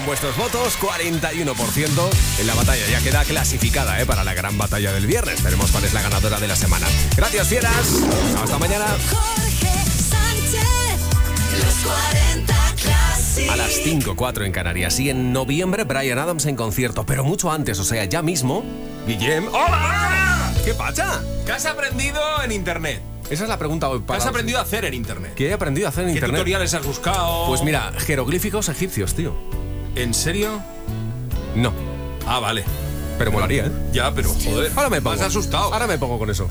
con vuestros votos, 41% en la batalla. Ya queda clasificada ¿eh? para la gran batalla del viernes. Veremos cuál es la ganadora de la semana. Gracias, fieras. Hasta mañana. Jorge Sánchez, a las 5, 4 en Canarias. Y en noviembre, Brian Adams en concierto. Pero mucho antes, o sea, ya mismo, Guillem. ¡Hola! ¿Qué pasa? ¿Qué has aprendido en internet? Esa es la pregunta hoy para. ¿Qué has aprendido a hacer en internet? ¿Qué he aprendido a hacer en internet? ¿Qué tutoriales has buscado? Pues mira, jeroglíficos egipcios, tío. ¿En serio? No. Ah, vale. Pero molaría, ¿eh? Ya, pero joder. Ahora me pongo. Me has asustado. Ahora me pongo con eso.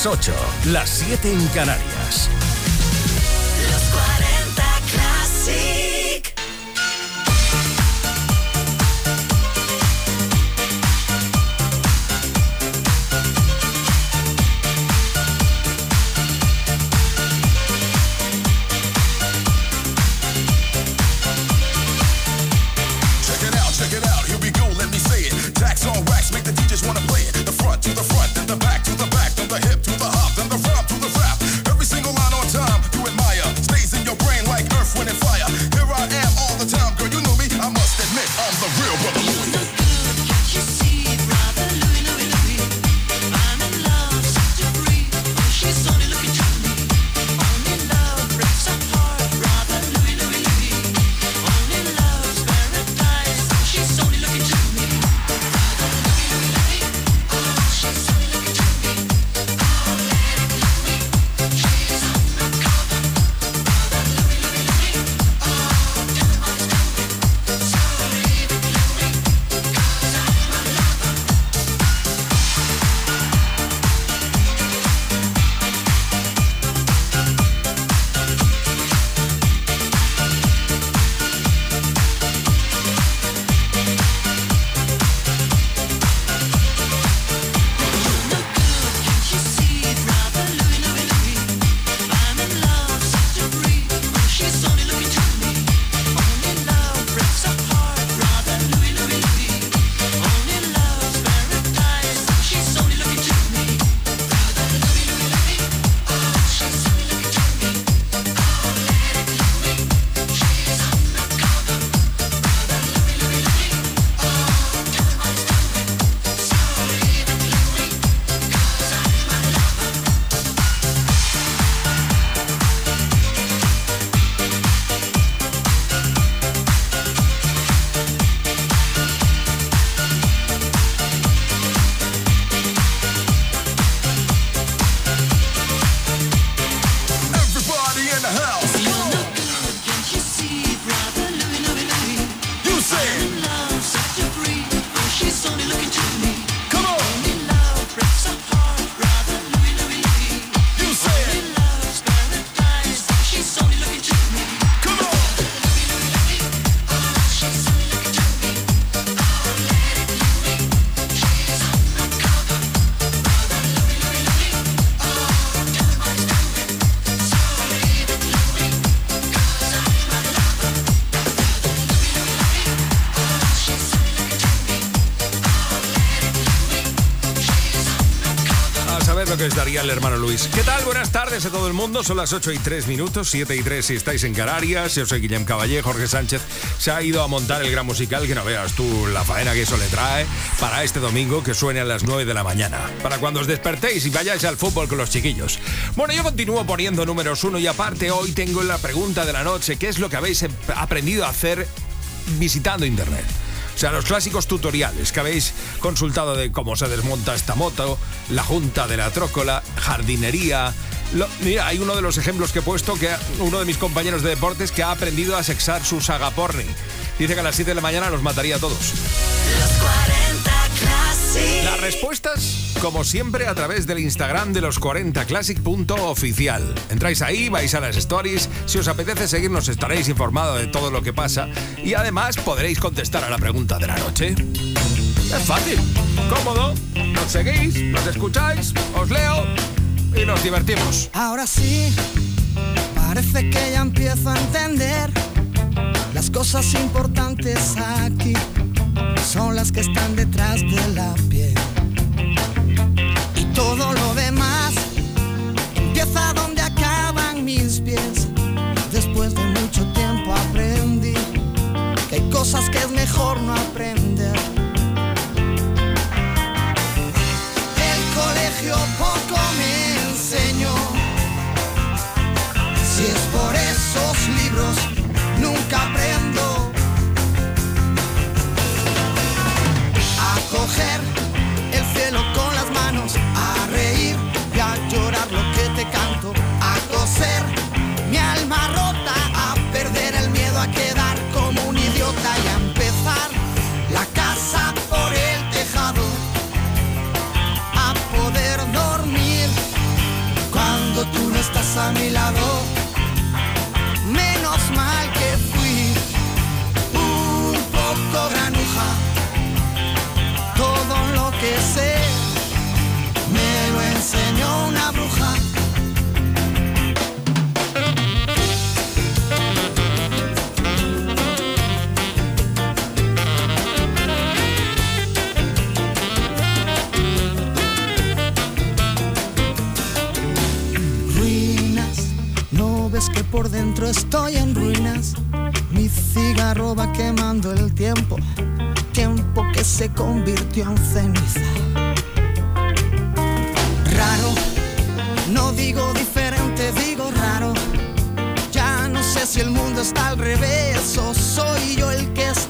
Las 8, las 7 en Canarias. ¿Qué tal? Buenas tardes a todo el mundo. Son las 8 y 3 minutos, 7 y 3 si estáis en Canarias. Yo soy Guillem Caballé. Jorge Sánchez se ha ido a montar el gran musical que no veas tú la faena que eso le trae para este domingo que suene a las 9 de la mañana. Para cuando os despertéis y vayáis al fútbol con los chiquillos. Bueno, yo continúo poniendo números uno y aparte hoy tengo la pregunta de la noche. ¿Qué es lo que habéis em- aprendido a hacer visitando Internet? O sea, los clásicos tutoriales que habéis consultado de cómo se desmonta esta moto, la junta de la trócola, jardinería. Lo- mira, hay uno de los ejemplos que he puesto que uno de mis compañeros de deportes que ha aprendido a sexar su saga porni. Dice que a las 7 de la mañana los mataría a todos. Los 40 Classic. Las respuestas, como siempre, a través del Instagram de los 40classic.oficial. Entráis ahí, vais a las stories. Si os apetece seguirnos, estaréis informados de todo lo que pasa. Y además podréis contestar a la pregunta de la noche. Es fácil, cómodo. Nos seguís, nos escucháis, os leo y nos divertimos. Ahora sí, parece que ya empiezo a entender las cosas importantes aquí son las que están detrás de la piel. Y todo lo demás empieza donde acaban mis pies. Después de mucho tiempo aprendí que hay cosas que es mejor no aprender. a mi lado. adentro estoy en ruinas. Mi cigarro va quemando el tiempo, tiempo que se convirtió en ceniza. Raro, no digo diferente, digo raro. Ya no sé si el mundo está al revés o soy yo el que está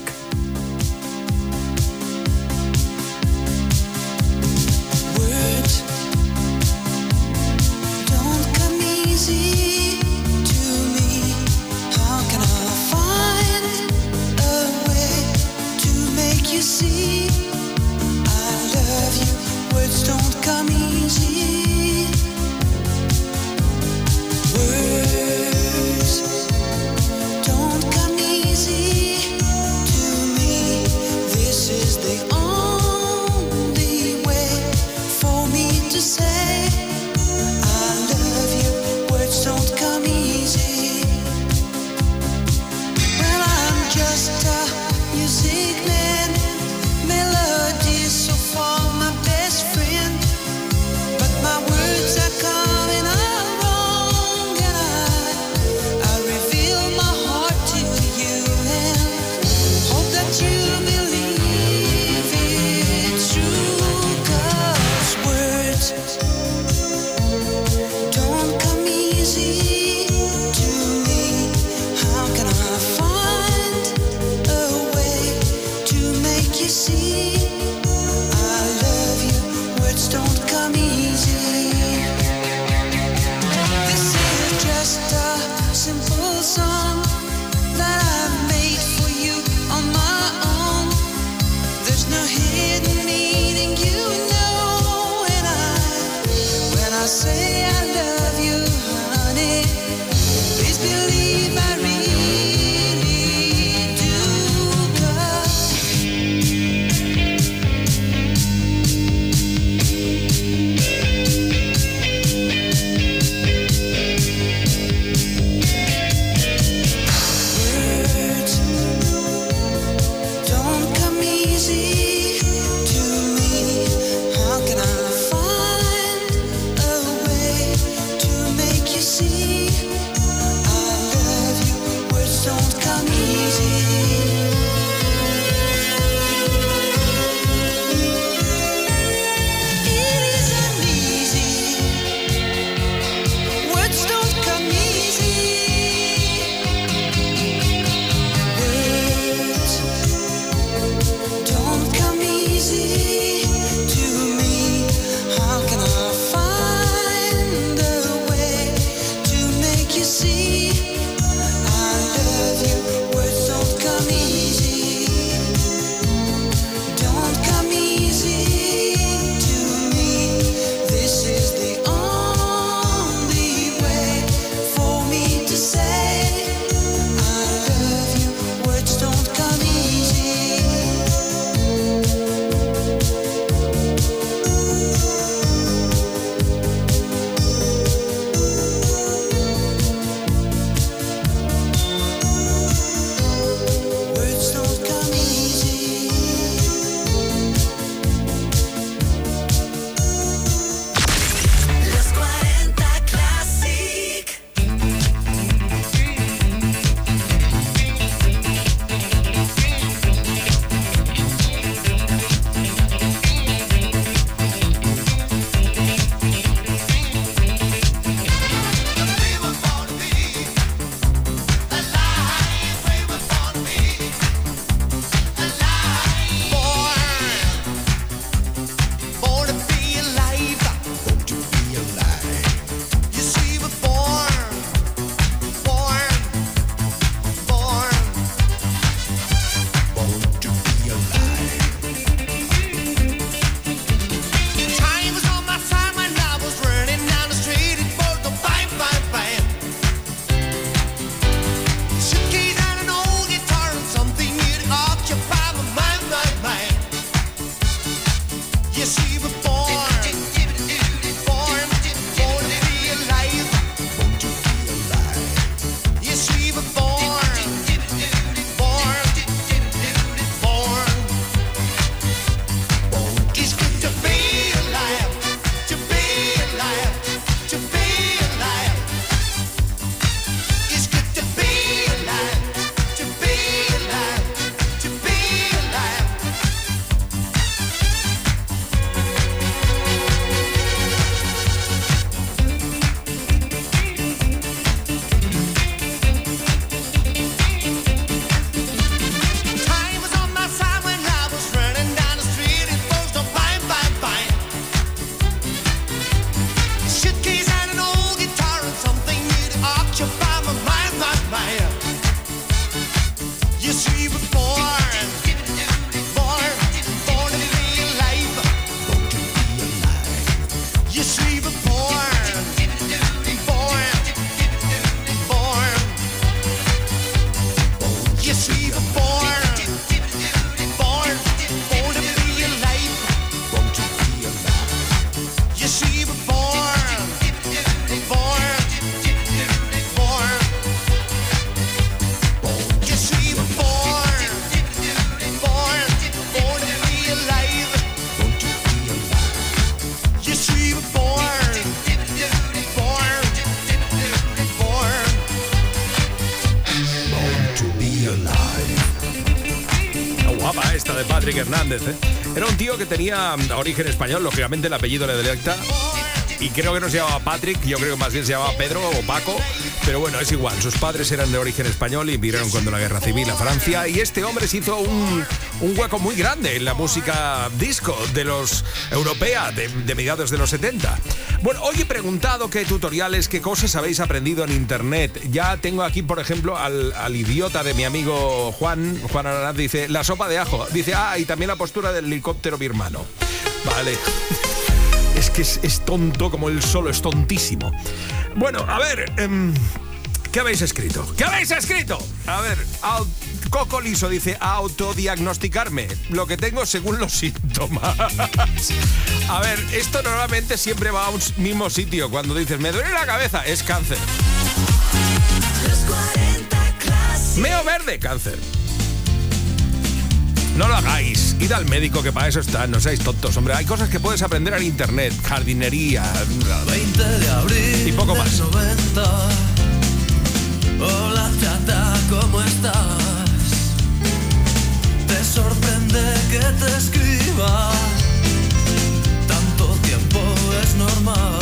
Que tenía origen español, lógicamente el apellido le delecta. Y creo que no se llamaba Patrick, yo creo que más bien se llamaba Pedro o Paco. Pero bueno, es igual. Sus padres eran de origen español y emigraron cuando la guerra civil a Francia. Y este hombre se hizo un, hueco muy grande en la música disco de los europea de, de mediados de los 70. Bueno, hoy he preguntado qué tutoriales, qué cosas habéis aprendido en internet. Ya tengo aquí, por ejemplo, al, al idiota de mi amigo Juan, Juan Aranaz, dice, la sopa de ajo. Dice, ah, y también la postura del helicóptero birmano. Vale. Es que es, es tonto como él solo, es tontísimo. Bueno, a ver, em, ¿qué habéis escrito? ¿Qué habéis escrito? A ver, au- Coco Liso dice autodiagnosticarme, lo que tengo según los síntomas. A ver, esto normalmente siempre va a un mismo sitio. Cuando dices, me duele la cabeza, es cáncer. Los 40 Classic. Meo verde, cáncer. No lo hagáis. Id al médico que para eso está. No seáis tontos, hombre. Hay cosas que puedes aprender en internet. Jardinería. 20 de abril Y poco más. 90. Hola chata, ¿cómo estás? Te sorprende que te escriba. Tanto tiempo es normal.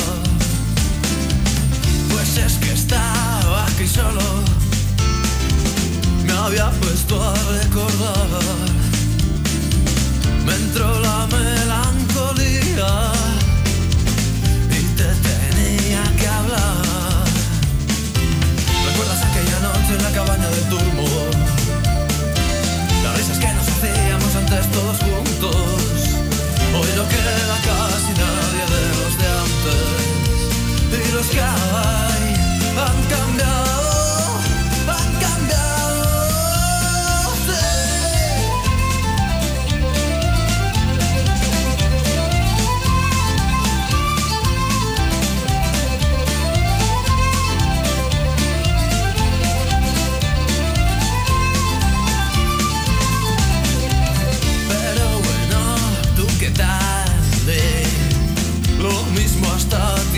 Pues es que estaba aquí solo. Me había puesto a recordar. Me entró la melancolía y te tenía que hablar. ¿Recuerdas aquella noche en la cabaña del turmo? Las risas que nos hacíamos antes todos juntos. Hoy no queda casi nadie de los de antes. Y los que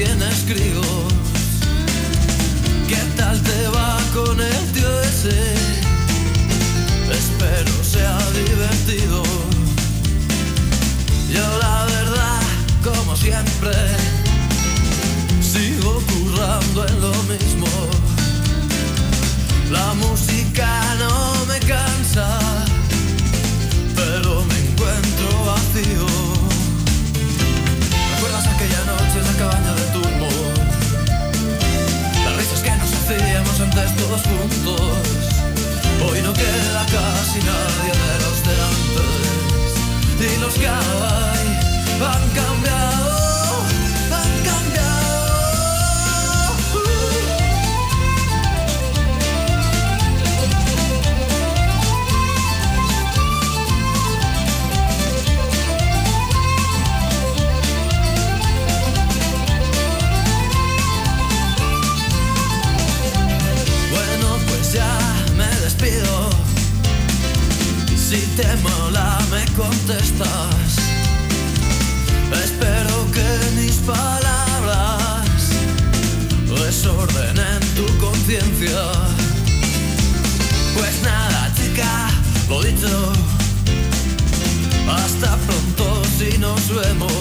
tienes críos. ¿Qué tal te va con el tío ese? Espero sea divertido. Yo la verdad, como siempre, sigo currando en lo mismo. La música no me cansa antes todos juntos. Hoy no queda casi nadie de los de. Y los que hay han cambiado, Si te mola, me contestas. Espero que mis palabras desordenen tu conciencia. Pues nada, chica, lo dicho. Hasta pronto si nos vemos.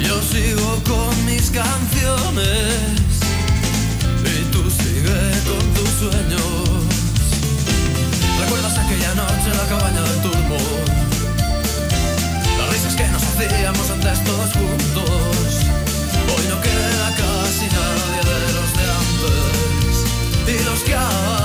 Yo sigo con mis canciones y tú sigue con tus sueños. ¿Recuerdas aquella noche en la cabaña del turbo? Las risas que nos hacíamos antes todos juntos. Hoy no queda casi nadie de los de antes. Y los que hay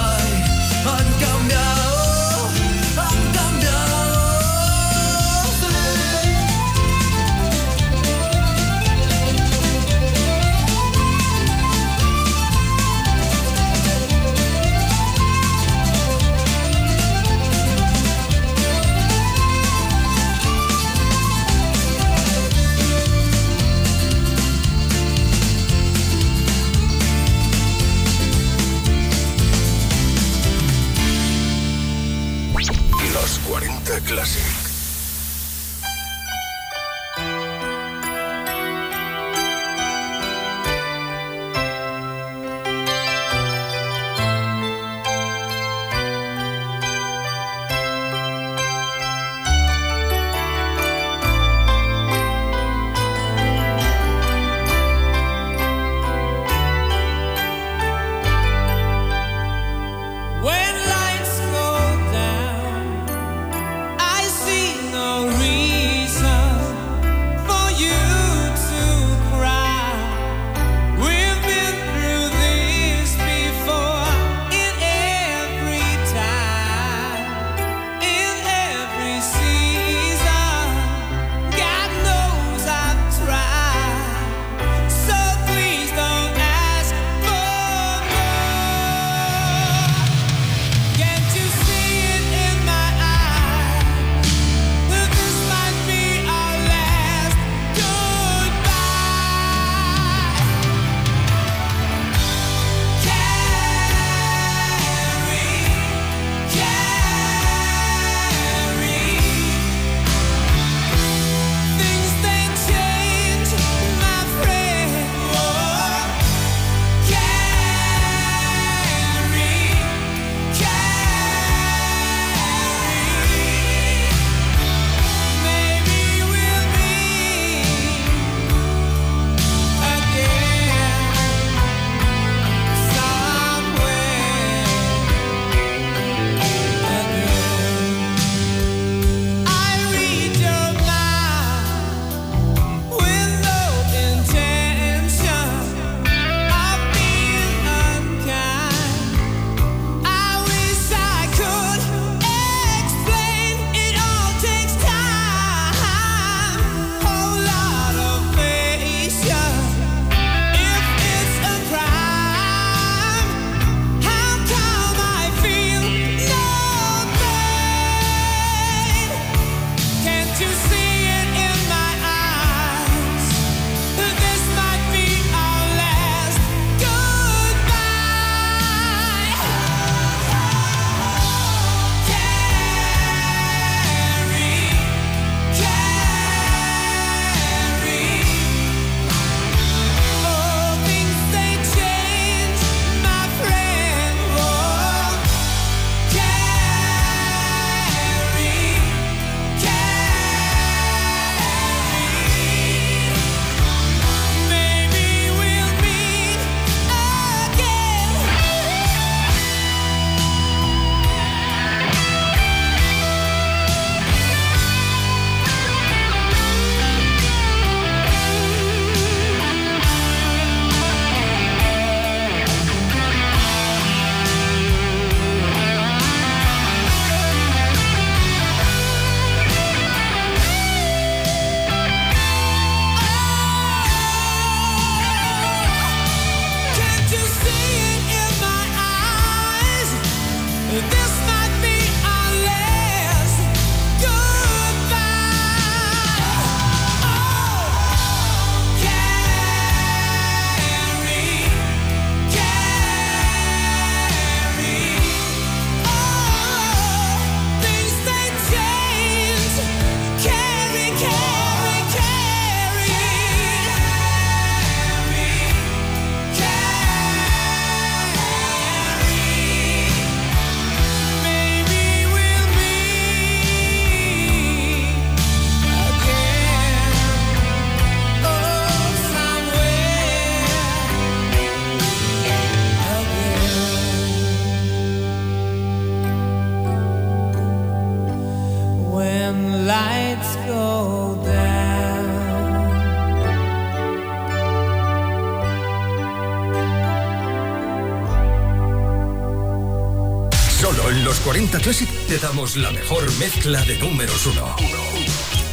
te damos la mejor mezcla de números uno.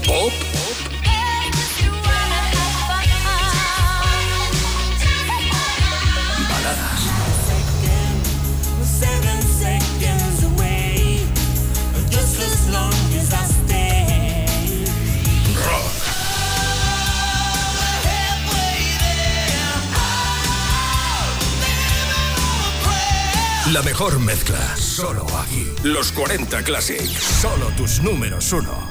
Pop. Baladas. Rock. La mejor mezcla, solo los 40 Classic. Solo tus números uno.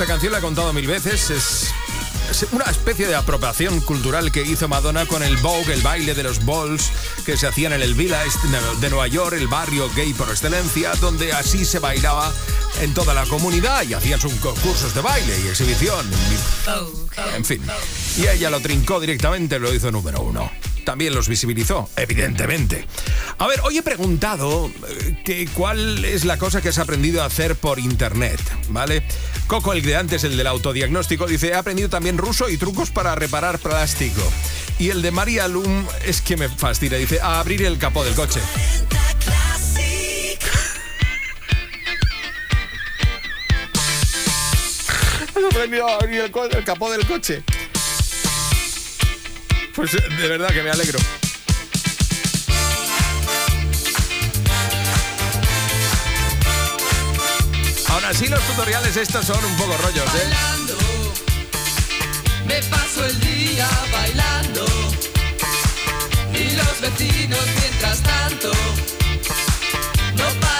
esta canción la he contado mil veces, es una especie de apropiación cultural que hizo Madonna con el Vogue, el baile de los balls que se hacían en el Village de Nueva York, el barrio gay por excelencia, donde así se bailaba en toda la comunidad y hacían sus concursos de baile y exhibición. En fin. Y ella lo trincó directamente, lo hizo número uno. También los visibilizó, evidentemente. A ver, hoy he preguntado eh, que cuál es la cosa que has aprendido a hacer por internet, ¿vale? Coco, el de antes, el del autodiagnóstico, dice, he aprendido también ruso y trucos para reparar plástico. Y el de María Lum es que me fastidia, dice, a abrir el capó del coche. He aprendido a abrir el, capó del coche. Pues de verdad que me alegro. Así, los tutoriales estos son un poco rollos, ¿eh? Bailando, me paso el día bailando. Y los vecinos, mientras tanto, no paran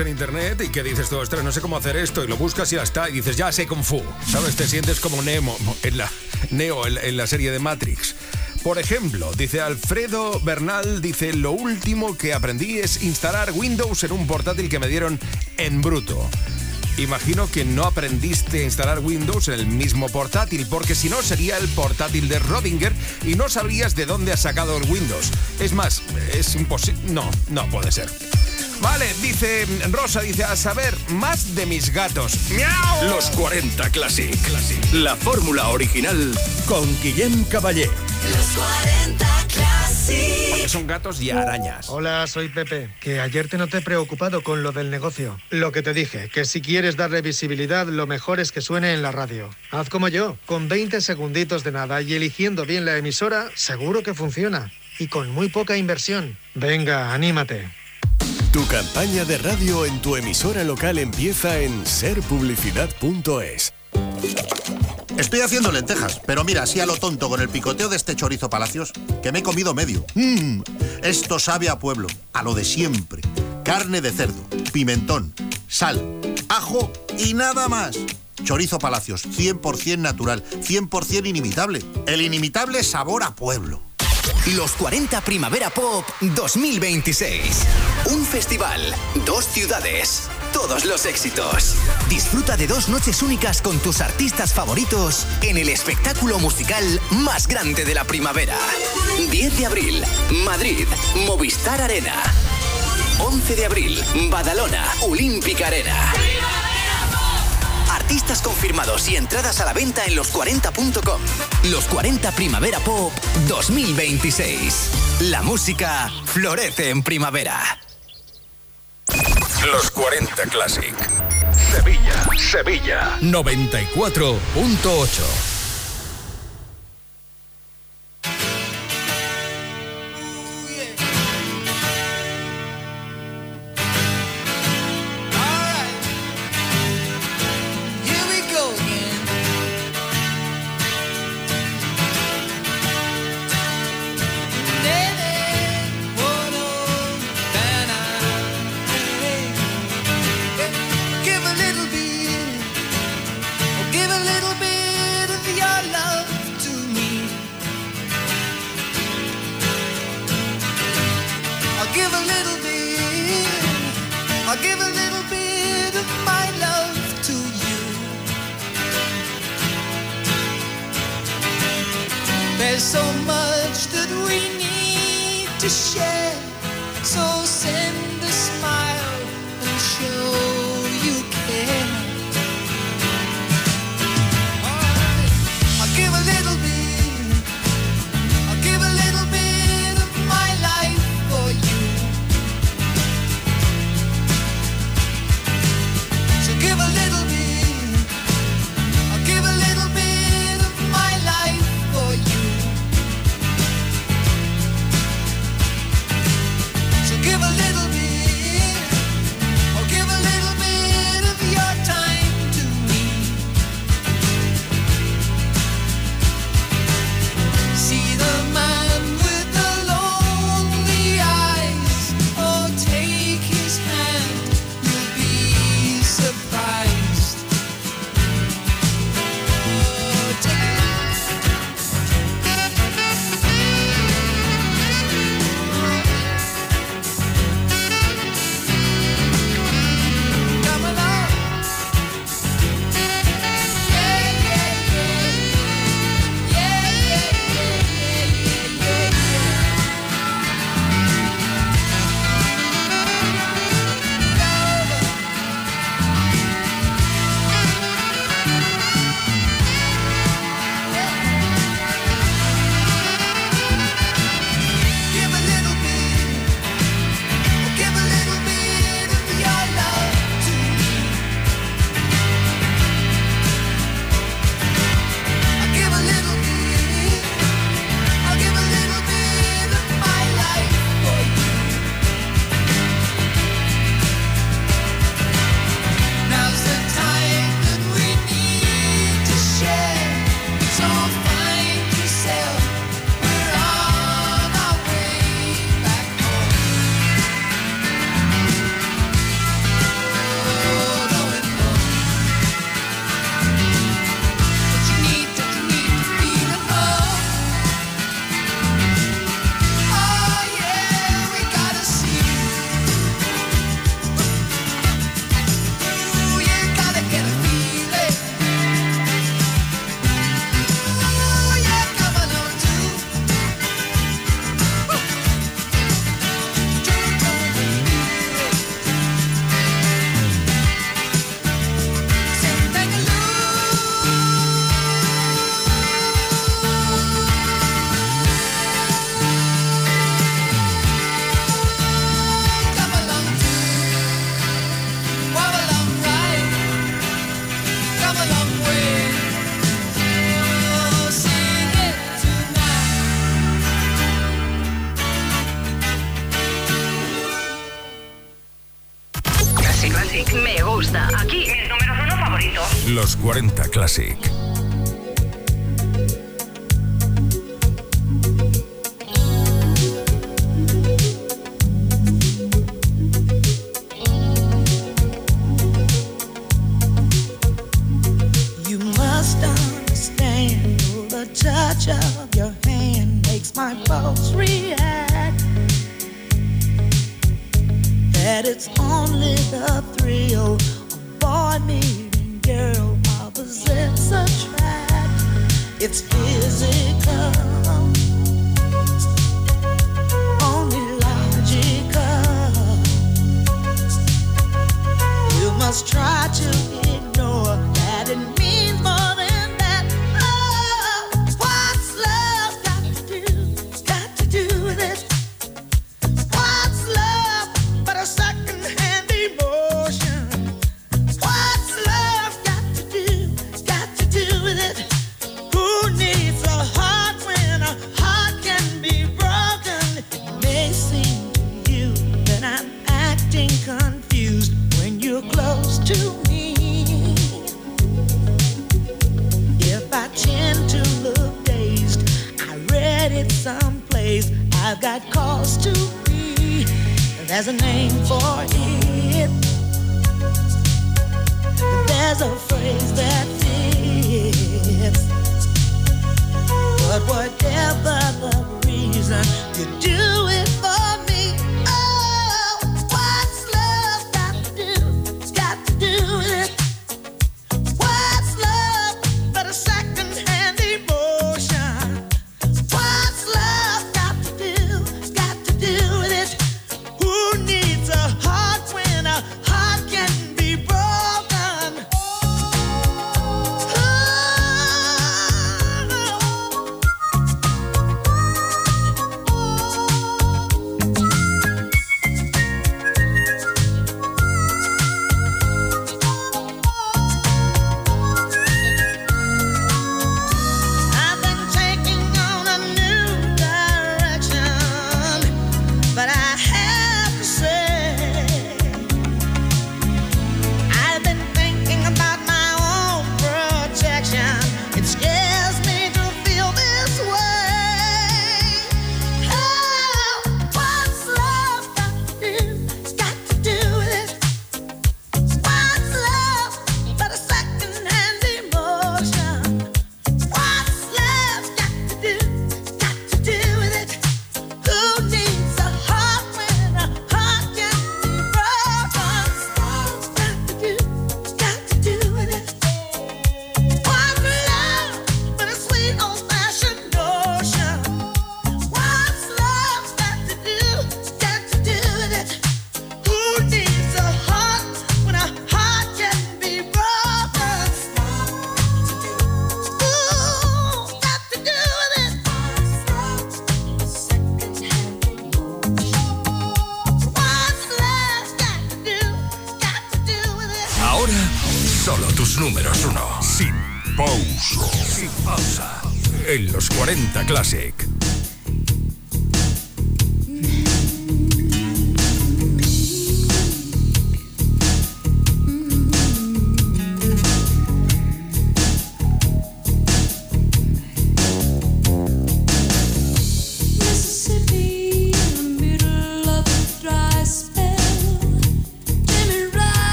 en internet y que dices tú, ostras, no sé cómo hacer esto, y lo buscas y ya está, y dices, ya sé Kung Fu. ¿Sabes? Te sientes como Nemo en la, Neo en, la serie de Matrix. Por ejemplo, dice Alfredo Bernal, dice, lo último que aprendí es instalar Windows en un portátil que me dieron en bruto. Imagino que no aprendiste a instalar Windows en el mismo portátil, porque si no sería el portátil de Rodinger y no sabrías de dónde has sacado el Windows. Es más, es imposible. No, no puede ser. Vale, dice Rosa, dice a saber más de mis gatos. ¡Miau! Los 40 Classic. La fórmula original con Guillem Caballé. Los 40 Classic. Son gatos y arañas. Hola, soy Pepe. Que ayer te noté preocupado con lo del negocio. Lo que te dije, que si quieres darle visibilidad, lo mejor es que suene en la radio. Haz como yo, con 20 segunditos de nada y eligiendo bien la emisora, seguro que funciona. Y con muy poca inversión. Venga, anímate. Tu campaña de radio en tu emisora local empieza en serpublicidad.es. Estoy haciendo lentejas, pero mira, así a lo tonto con el picoteo de este chorizo palacios, que me he comido medio. Mmm, esto sabe a pueblo, a lo de siempre. Carne de cerdo, pimentón, sal, ajo y nada más. Chorizo palacios, 100% natural, 100% inimitable. El inimitable sabor a pueblo. Los 40 Primavera Pop 2026. Un festival, dos ciudades, todos los éxitos. Disfruta de dos noches únicas con tus artistas favoritos en el espectáculo musical más grande de la primavera. 10 de abril, Madrid, Movistar Arena. 11 de abril, Badalona, Olímpica Arena. Artistas confirmados y entradas a la venta en los40.com. Los 40 Primavera Pop 2026. La música florece en primavera. Los 40 Classic. Sevilla, Sevilla. 94.8.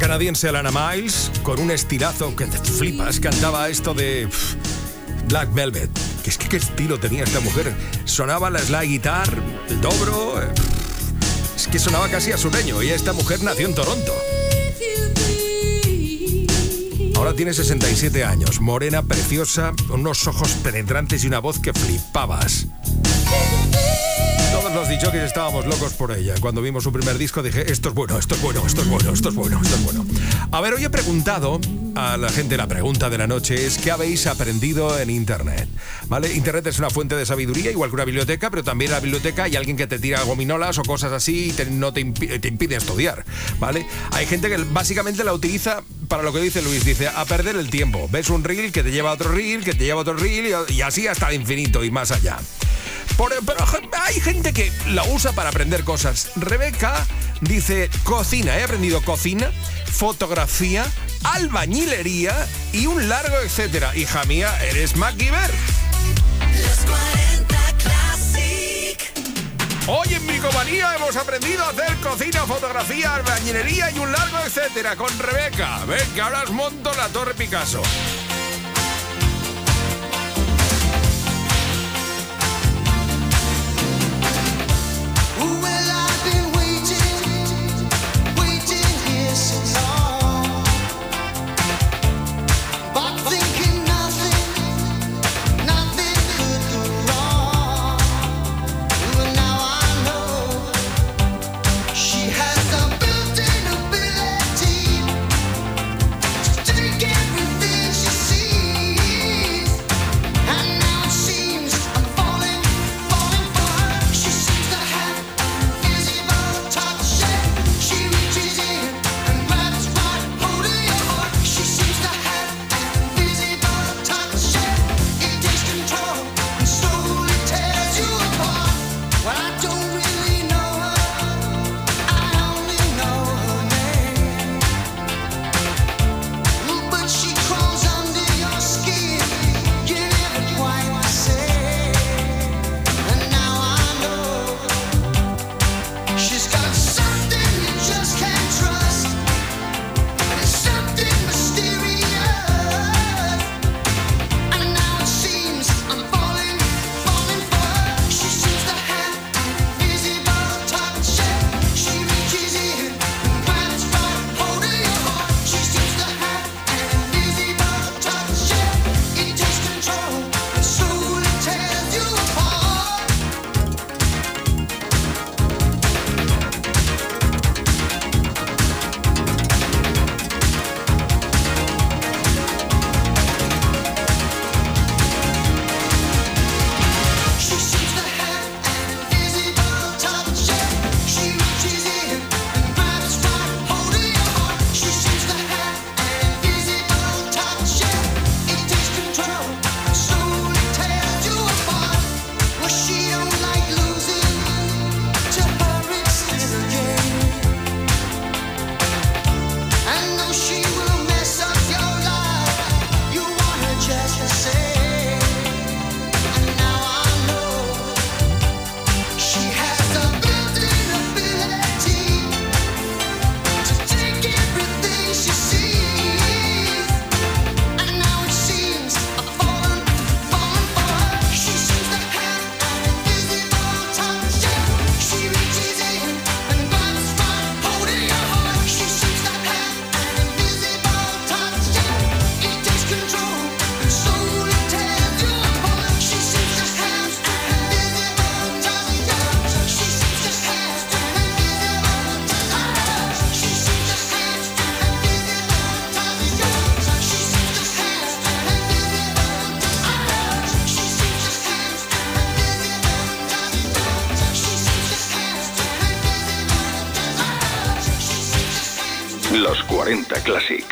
canadiense Alana Miles, con un estilazo que te flipas, cantaba esto de Black Velvet. Que es que qué estilo tenía esta mujer. Sonaba la slide guitar, el dobro. eh, es que sonaba casi a sureño. Y esta mujer nació en Toronto. Ahora tiene 67 años, morena, preciosa, unos ojos penetrantes y una voz que flipabas. DJs estábamos locos por ella. Cuando vimos su primer disco dije, esto es bueno, esto es bueno, esto es bueno, esto es bueno, esto es bueno. A ver, hoy he preguntado a la gente, la pregunta de la noche es, ¿qué habéis aprendido en Internet? ¿Vale? Internet es una fuente de sabiduría, igual que una biblioteca, pero también en la biblioteca hay alguien que te tira gominolas o cosas así y te- no te, impi- te impide estudiar, ¿vale? Hay gente que básicamente la utiliza para lo que dice Luis, dice, a perder el tiempo. Ves un reel que te lleva a otro reel, que te lleva a otro reel y así hasta el infinito y más allá. Por- pero hay gente que la usa para aprender cosas. Rebeca dice cocina. He aprendido cocina, fotografía, albañilería y un largo etcétera. Hija mía, eres MacGyver. Los 40 Classic. Hoy en Bricomanía hemos aprendido a hacer cocina, fotografía, albañilería y un largo etcétera con Rebeca. Ven que ahora os monto la Torre Picasso. Classic.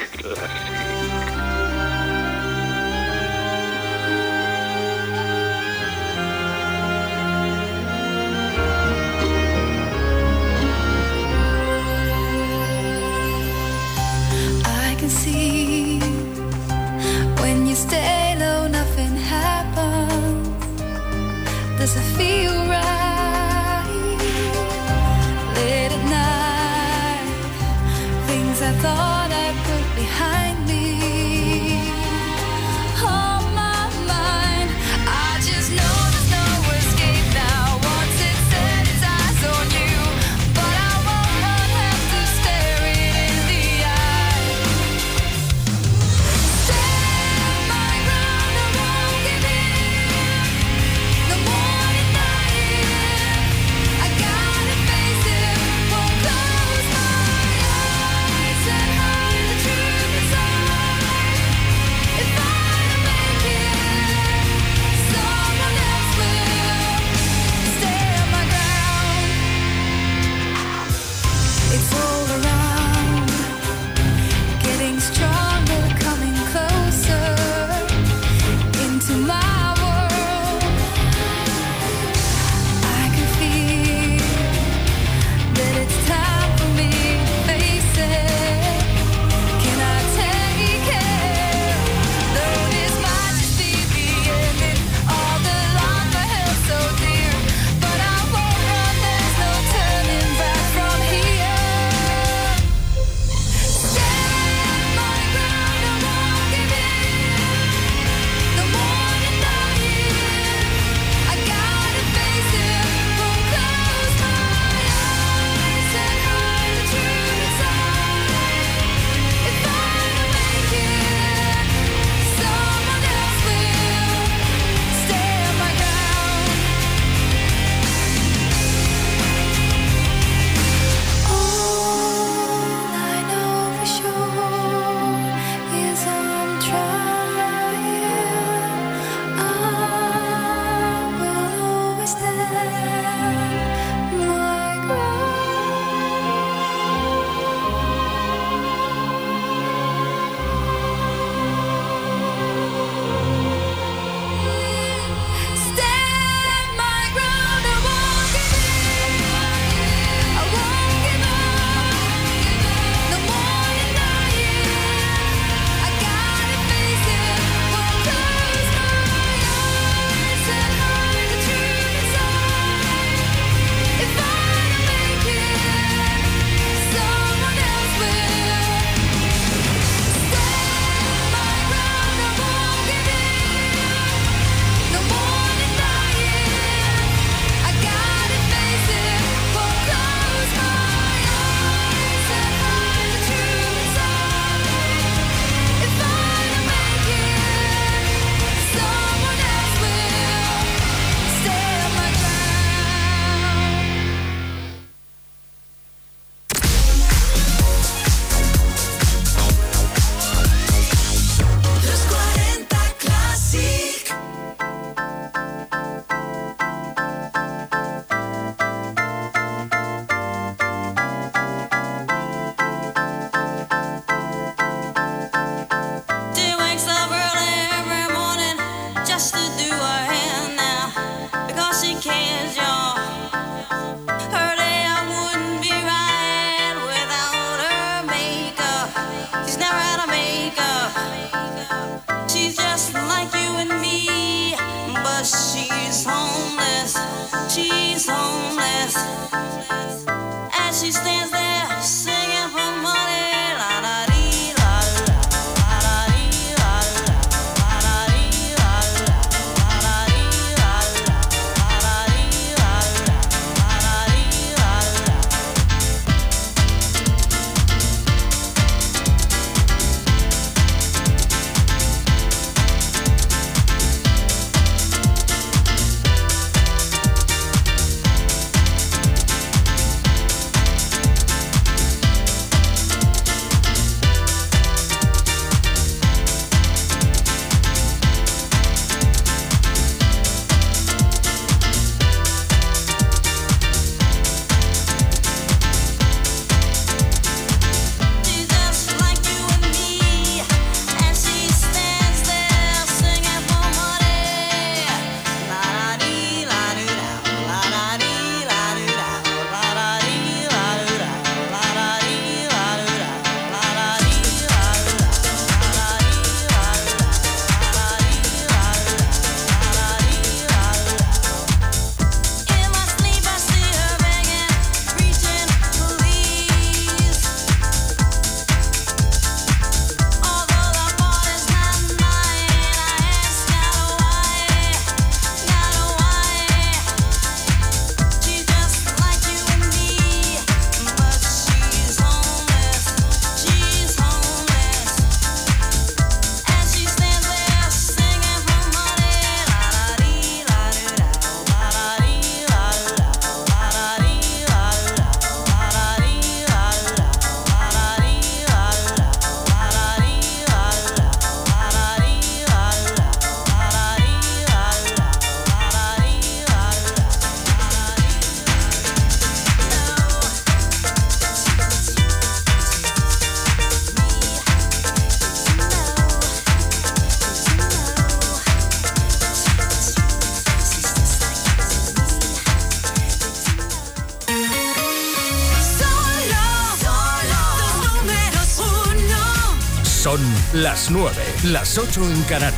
Las 9, las 8 en Canarias.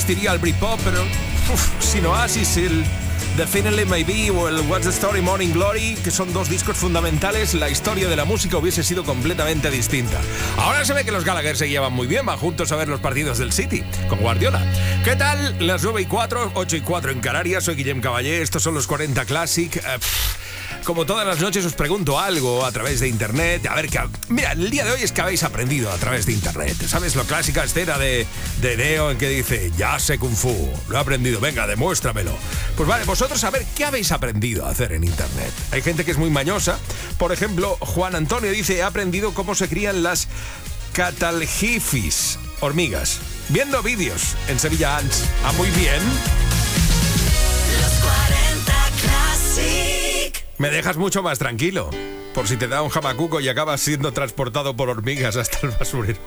no existiría el Britpop, pero uf, sin Oasis, el Definitely Maybe o el What's the Story Morning Glory, que son dos discos fundamentales, la historia de la música hubiese sido completamente distinta. Ahora se ve que los Gallagher se llevan muy bien, van juntos a ver los partidos del City, con Guardiola. ¿Qué tal? Las 9 y 4, 8 y 4 en Canarias, soy Guillem Caballé, estos son los 40 Classic. Eh, como todas las noches os pregunto algo a través de internet. A ver, que, mira, el día de hoy es que habéis aprendido a través de internet. ¿Sabes lo clásica escena de, de Neo en que dice, ya sé Kung Fu, lo he aprendido, venga, demuéstramelo? Pues vale, vosotros a ver, ¿qué habéis aprendido a hacer en internet? Hay gente que es muy mañosa. Por ejemplo, Juan Antonio dice, he aprendido cómo se crían las catalgifis, hormigas, viendo vídeos en Sevilla Ants. Ah, muy bien. Me dejas mucho más tranquilo. Por si te da un jamacuco y acabas siendo transportado por hormigas hasta el basurero.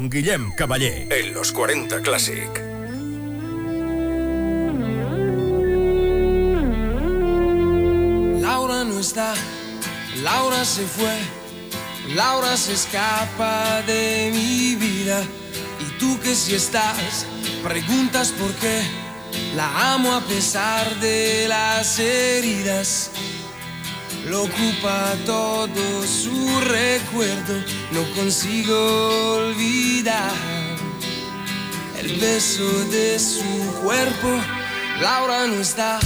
Con Guillem Caballé. En los 40 Classic. Laura no está, Laura se fue, Laura se escapa de mi vida. Y tú que si estás, preguntas por qué. La amo a pesar de las heridas. Lo ocupa todo su recuerdo, no consigo olvidar el beso de su cuerpo. Laura no está,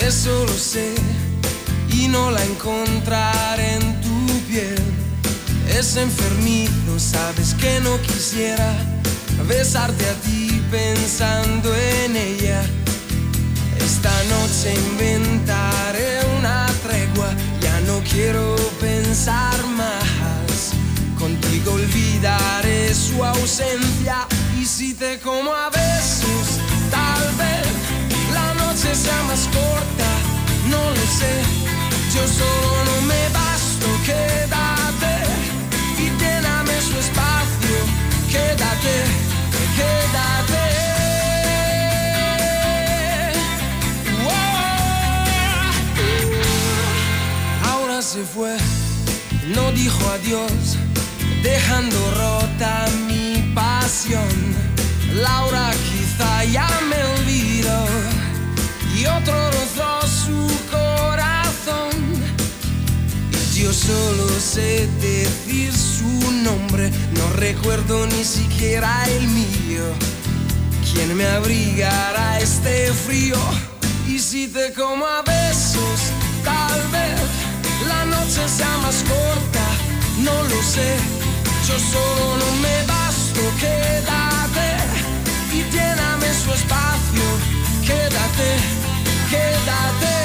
eso lo sé, y no la encontraré en tu piel. Es enfermizo, sabes que no quisiera besarte a ti pensando en ella. Esta noche inventaré una tregua, ya no quiero pensar más. Olvidaré su ausencia y si te como a besos, tal vez la noche sea más corta, no lo sé. Yo solo no me basto, quédate y lléname su espacio. Quédate, quédate. Ahora se fue, no dijo adiós, dejando rota mi pasión. Laura quizá ya me olvidó y otro rozó su corazón. Y yo solo sé decir su nombre, no recuerdo ni siquiera el mío. ¿Quién me abrigará este frío? Y si te como a besos, tal vez la noche sea más corta, no lo sé yo solo no me basto, quédate y lléname su espacio. Quédate, quédate.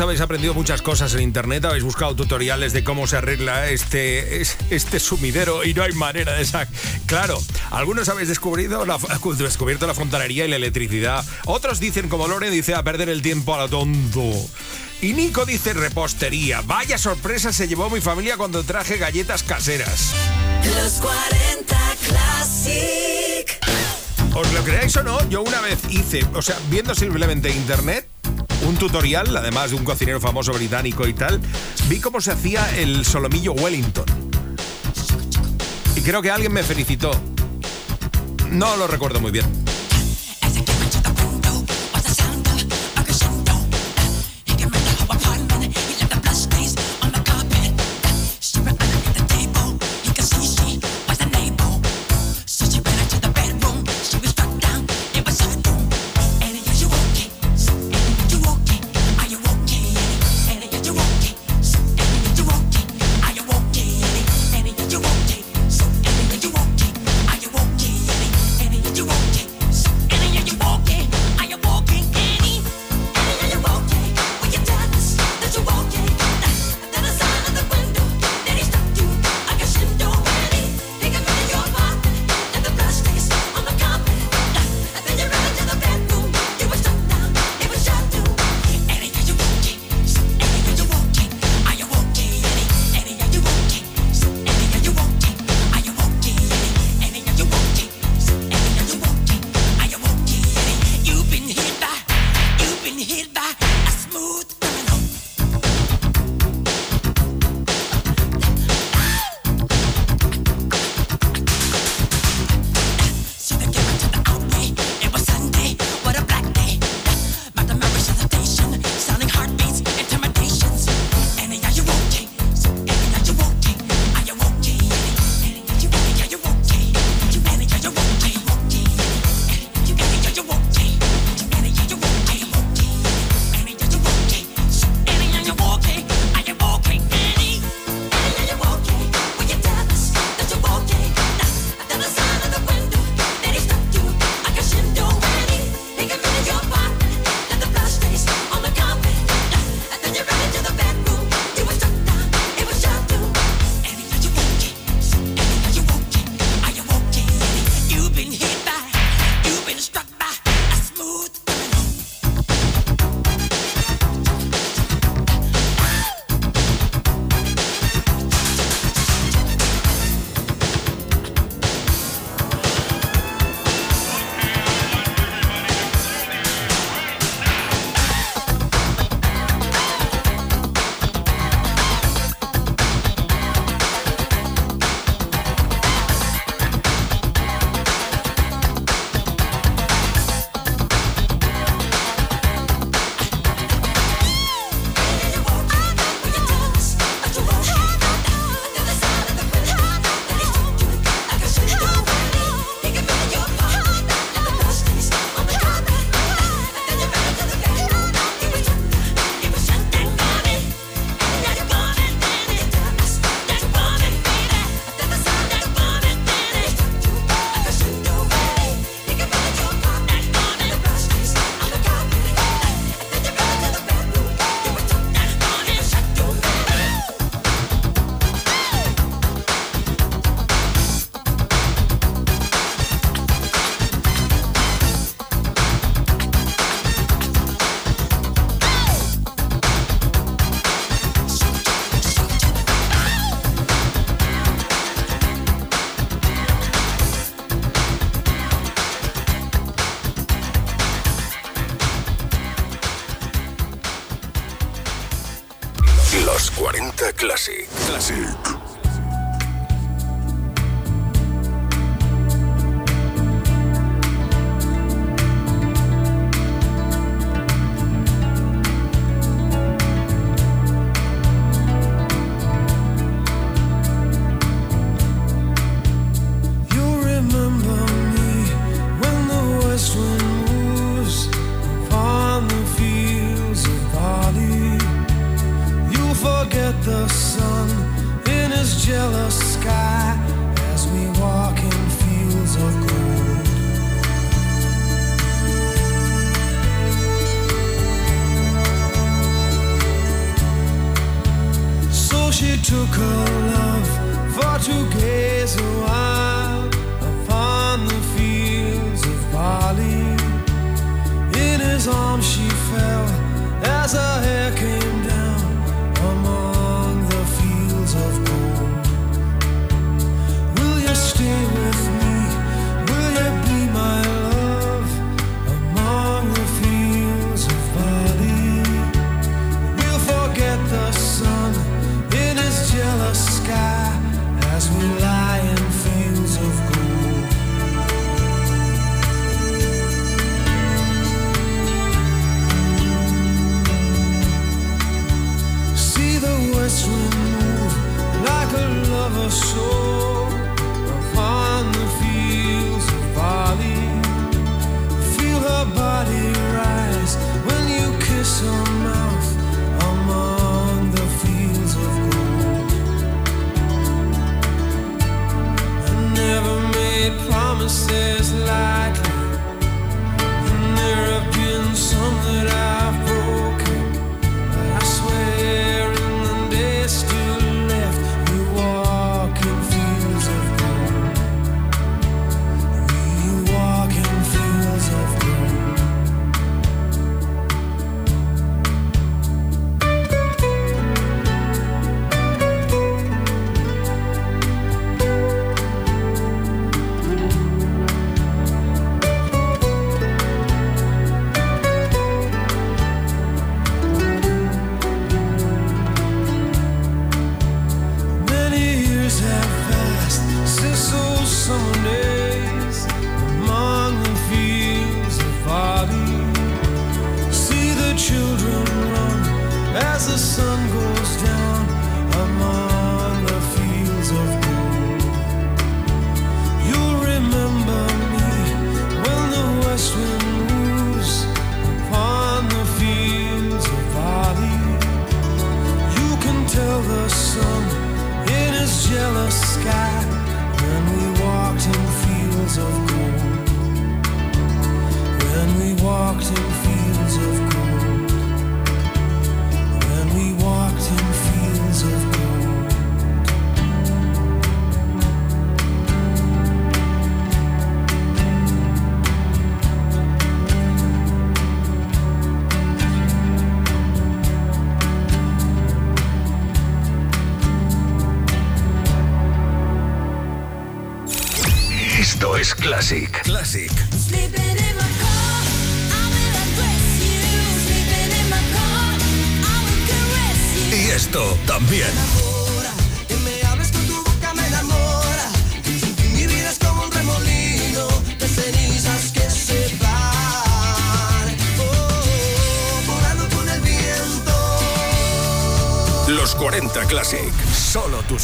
Habéis aprendido muchas cosas en internet, habéis buscado tutoriales de cómo se arregla este, es- este sumidero y no hay manera de sacar. Claro, algunos habéis descubrido la, descubierto la fontanería y la electricidad. Otros dicen, como Loren dice, a perder el tiempo a lo tonto. Y Nico dice repostería. Vaya sorpresa se llevó mi familia cuando traje galletas caseras. Los 40 Classic. Os lo creáis o no, yo una vez hice, o sea, viendo simplemente internet, un tutorial, además de un cocinero famoso británico y tal, vi cómo se hacía el solomillo Wellington. Y creo que alguien me felicitó. No lo recuerdo muy bien.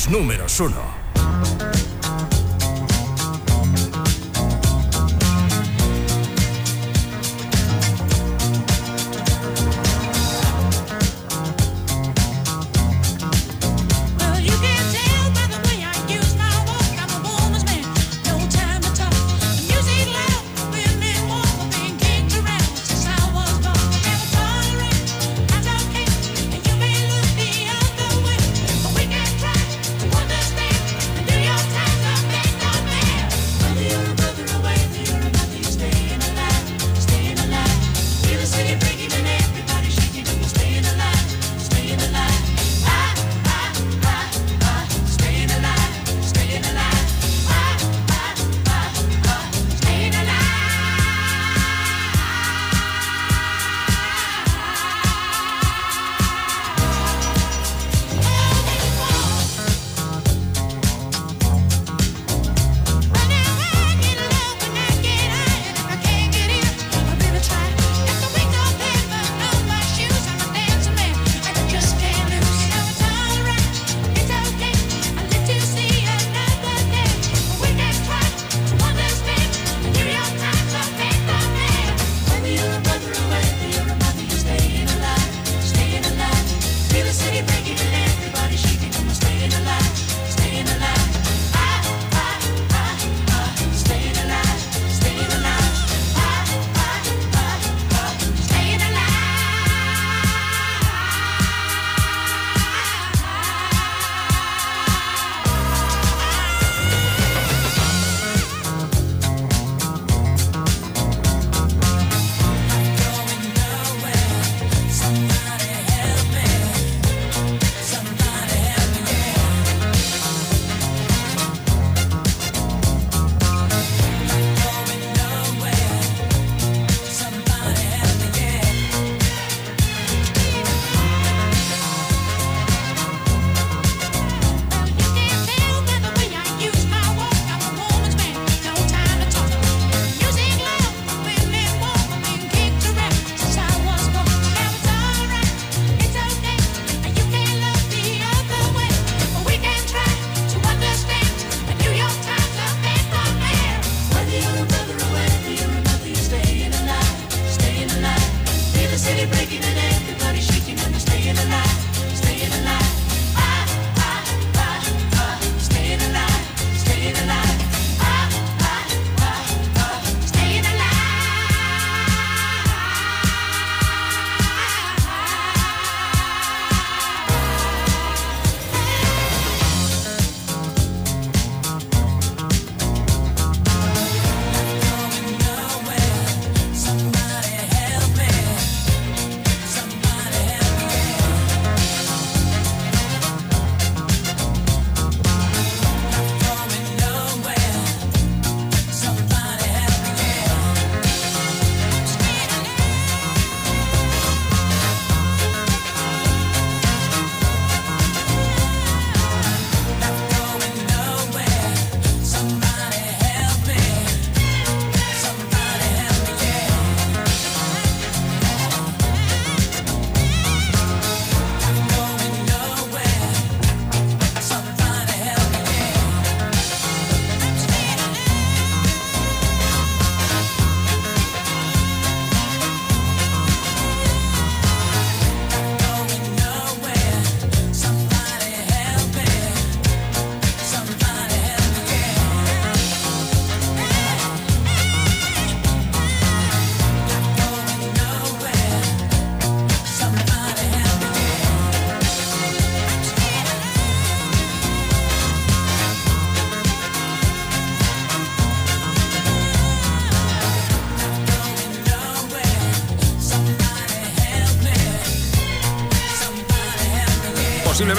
Números uno.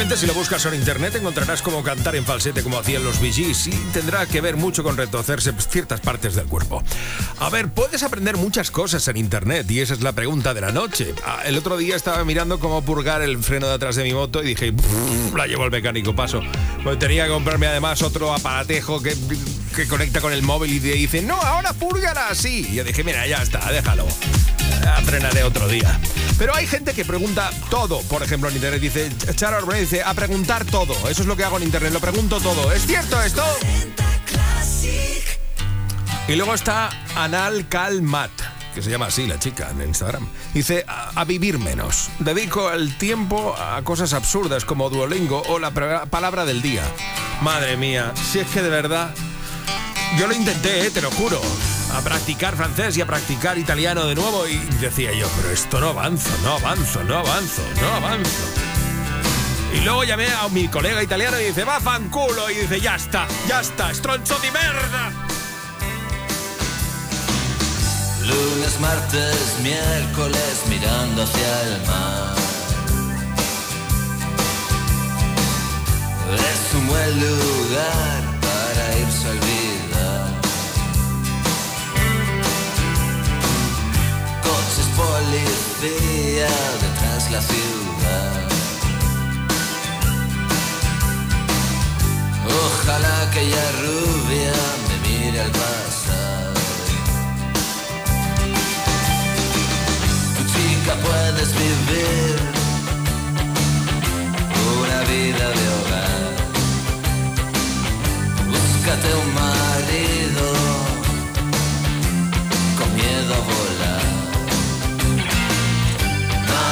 Posiblemente si lo buscas en internet encontrarás cómo cantar en falsete como hacían los Gees y tendrá que ver mucho con retorcerse ciertas partes del cuerpo. A ver, puedes aprender muchas cosas en internet y esa es la pregunta de la noche. Ah, El otro día estaba mirando cómo purgar el freno de atrás de mi moto y dije, "Pff, la llevo al mecánico, paso. Pues tenía que comprarme además otro aparatejo que, que conecta con el móvil y te dice, no, ahora púrgala así. Y yo dije, mira, ya está, déjalo. Ya frenaré otro día. Pero hay gente que pregunta todo, por ejemplo, en internet. Dice, Charo Arbonell dice, a preguntar todo. Eso es lo que hago en internet, lo pregunto todo. ¿Es cierto esto? Y luego está Anal Calmat, que se llama así la chica en Instagram. Dice, a, vivir menos. Dedico el tiempo a cosas absurdas como Duolingo o la palabra del día. Madre mía, si es que de verdad... Yo lo intenté, eh, te lo juro, a practicar francés y a practicar italiano de nuevo y decía yo, pero esto no avanzo, no avanzo, no avanzo, no avanzo. Y luego llamé a mi colega italiano y dice, va fanculo, y dice, ya está, ya está, stronzo di merda. Lunes, martes, miércoles mirando hacia el mar. Es un buen lugar para irse a policía detrás la ciudad. Ojalá aquella rubia me mire al pasar. Tu chica puedes vivir una vida de hogar. Búscate un marido con miedo a volar.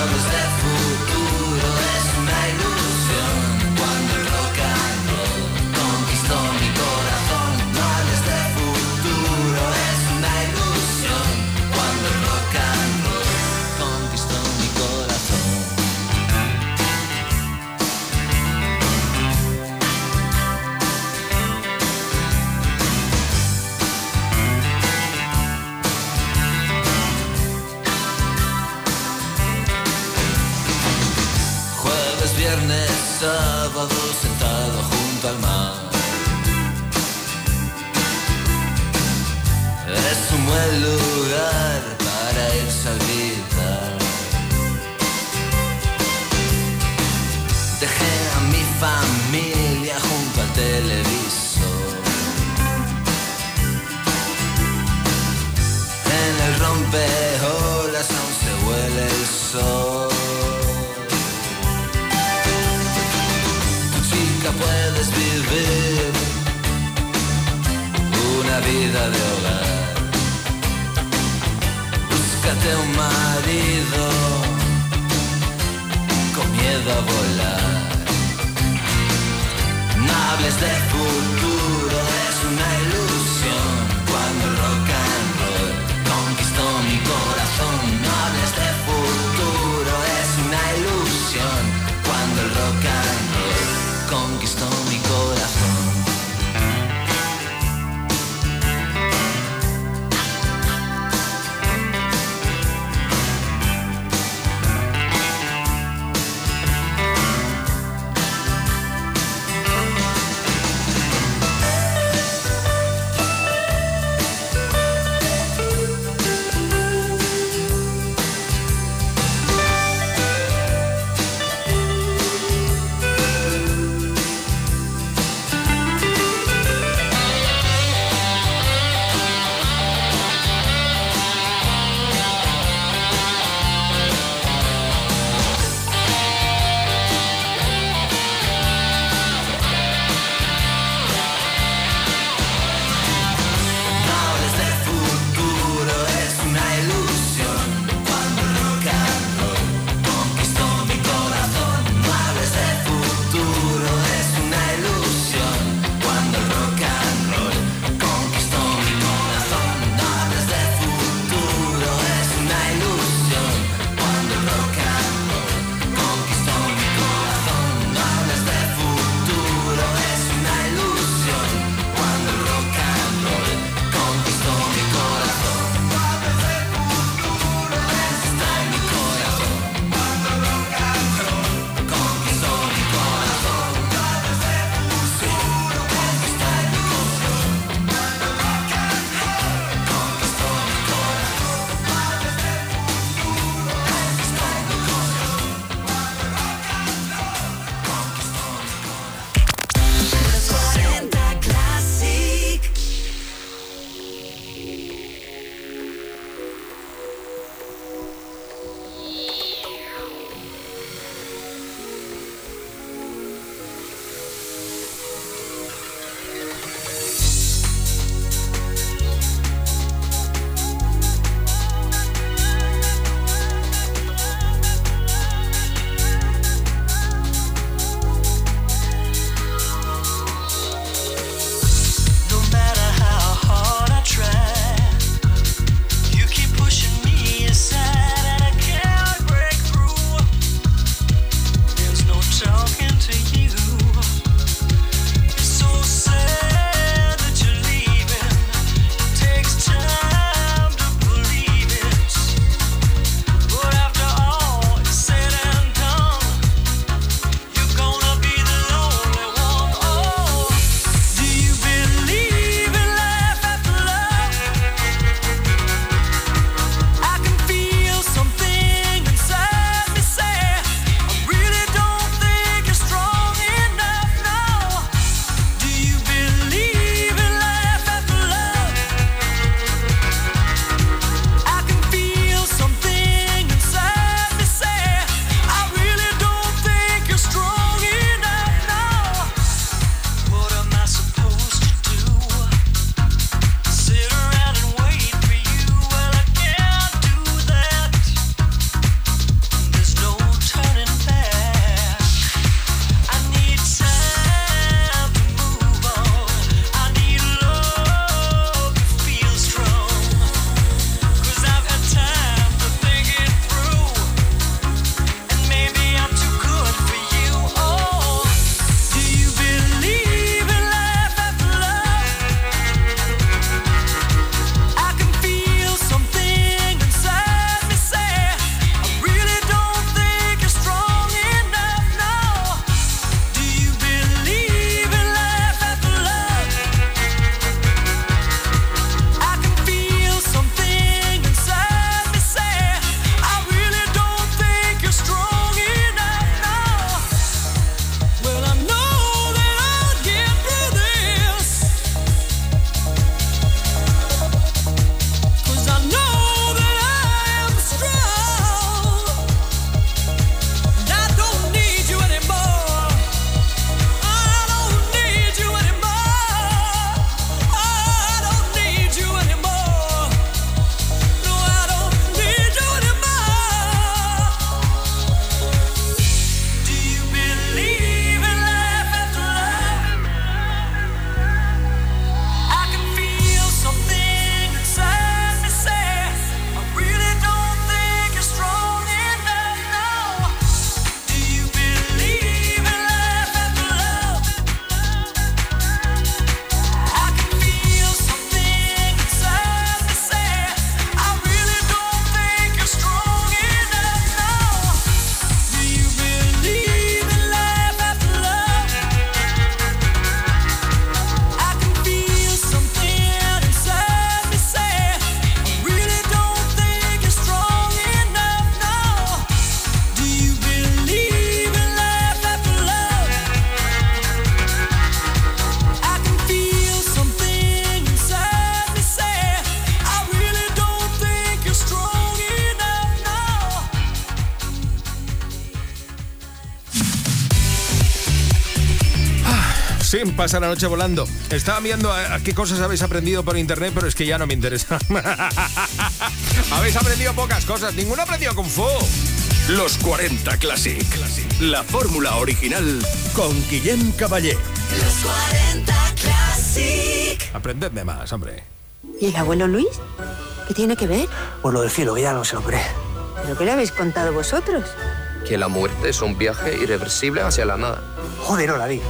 Vamos de sábado sentado junto al mar. Es un buen lugar para irse a olvidar. Dejé a mi familia junto al televisor. En el rompeolas aún se huele el sol. Una vida de hogar. Búscate un marido con miedo a volar. No hables de futuro, pasa la noche volando. Estaba viendo a, a qué cosas habéis aprendido por internet, pero es que ya no me interesa. habéis aprendido pocas cosas. Ninguno ha aprendido Kung Fu. Los 40 Classic. La fórmula original con Guillem Caballé. Los 40 Classic. Aprendedme más, hombre. ¿Y el abuelo Luis? ¿Qué tiene que ver? Pues lo del cielo, que ya no sé, hombre. ¿Pero qué le habéis contado vosotros? Que la muerte es un viaje irreversible hacia la nada. Joder, no la vi.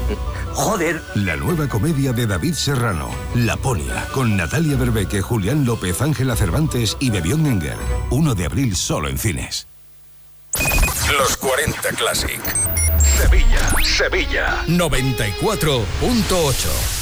Joder. La nueva comedia de David Serrano, La Polia, con Natalia Berbeque, Julián López, Ángela Cervantes y Bebión Enger. 1 de abril solo en cines. Los 40 Classic. Sevilla, Sevilla. 94.8.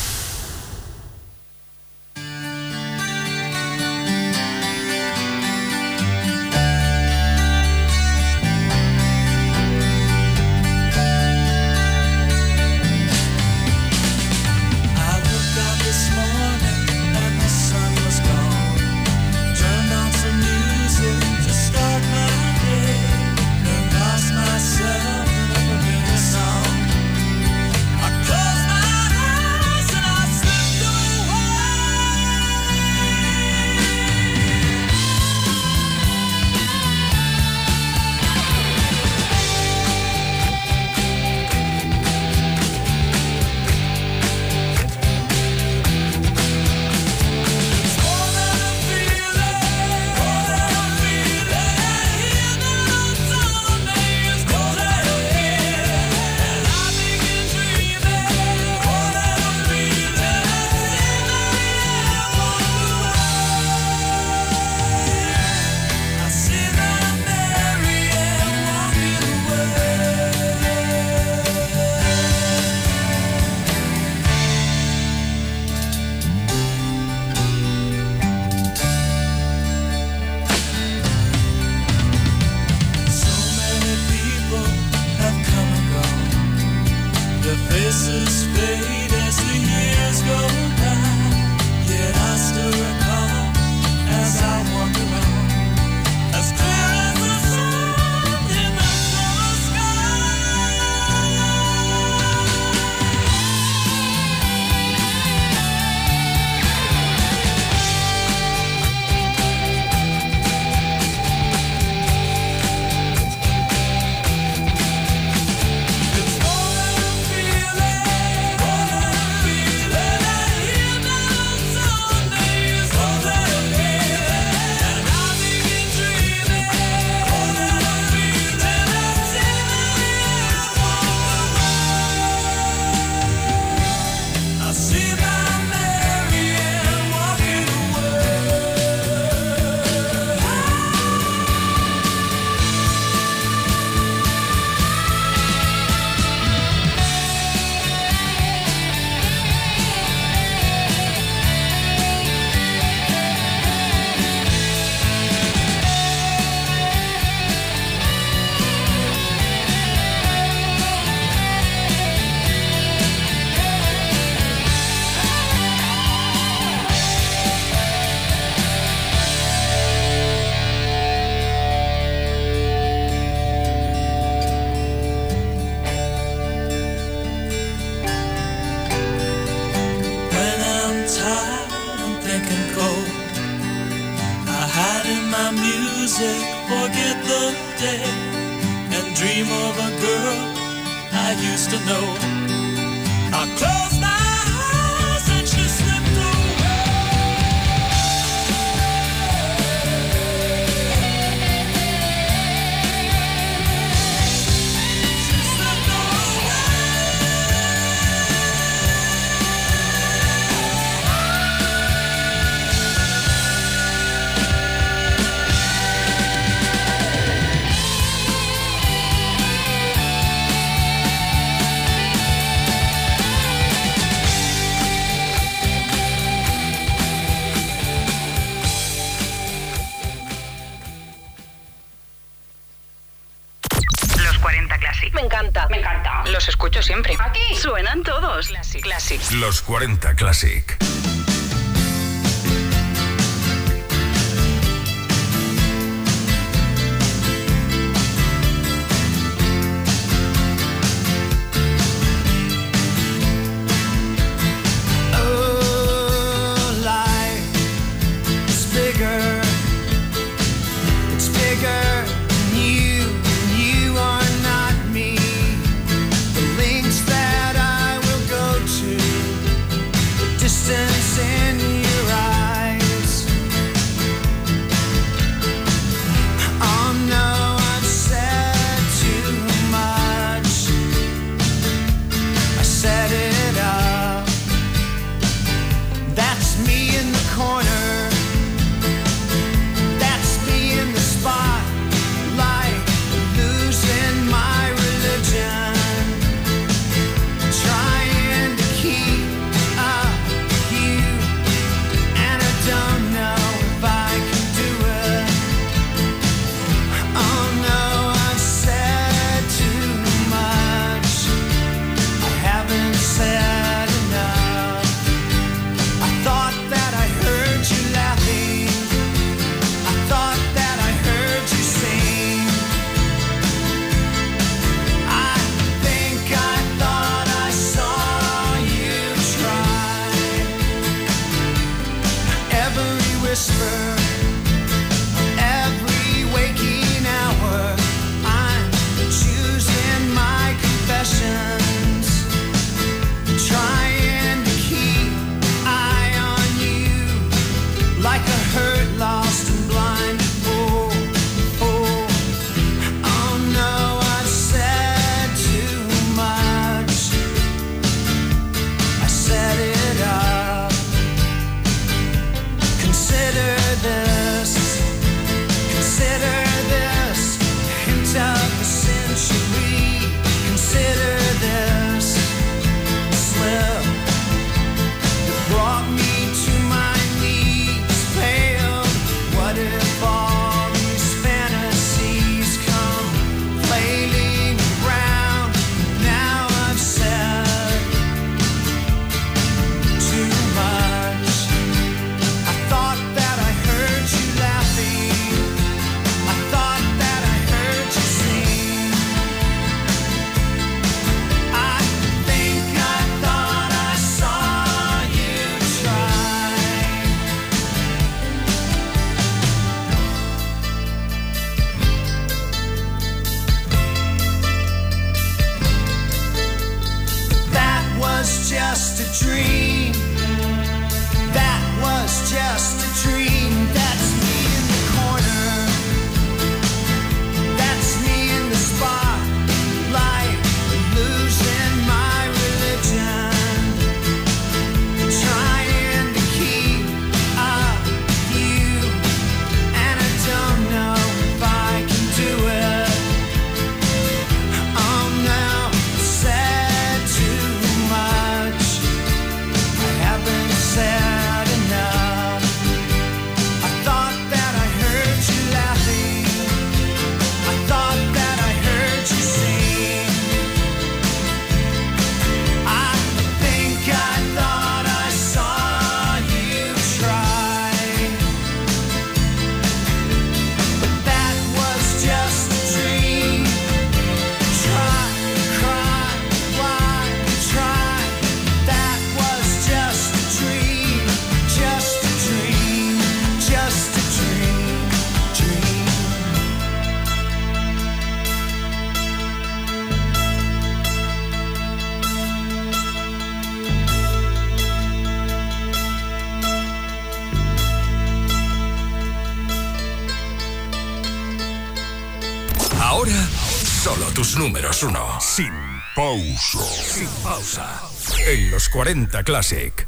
Sin pausa. En los 40 Classic.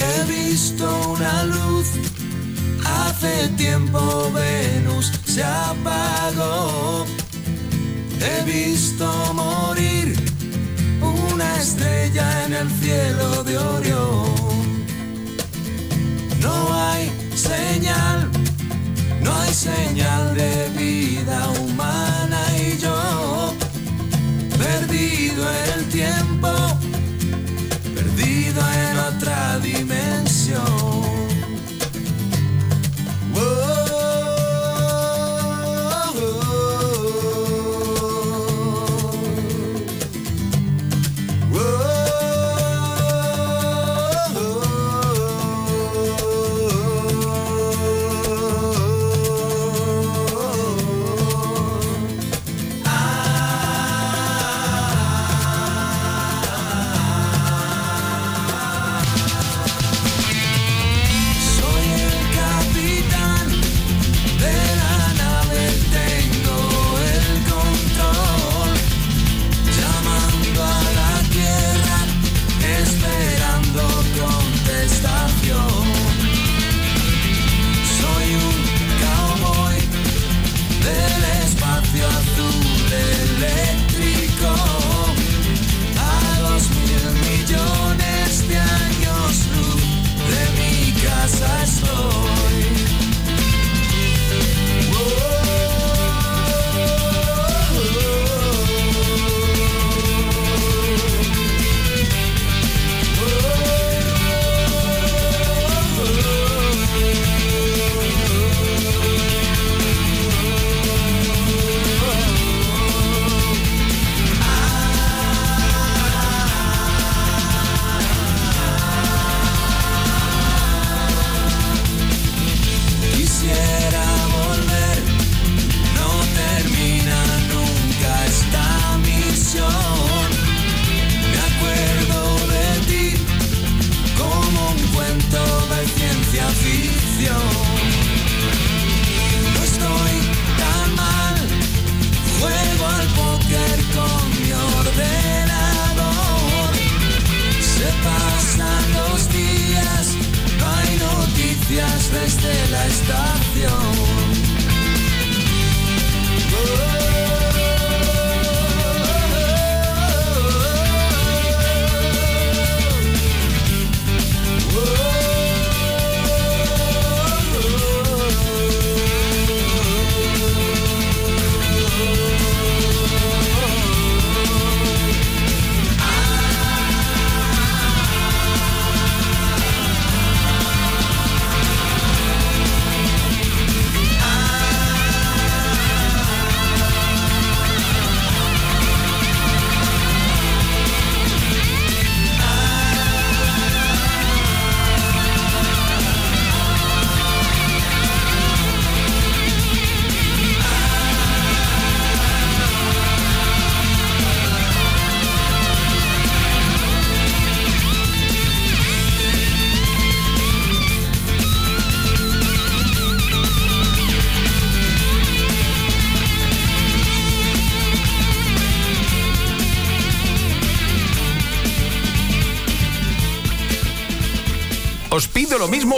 He visto una luz, hace tiempo Venus se apagó. He visto morir una estrella en el cielo de Orión. Señal, no hay señal de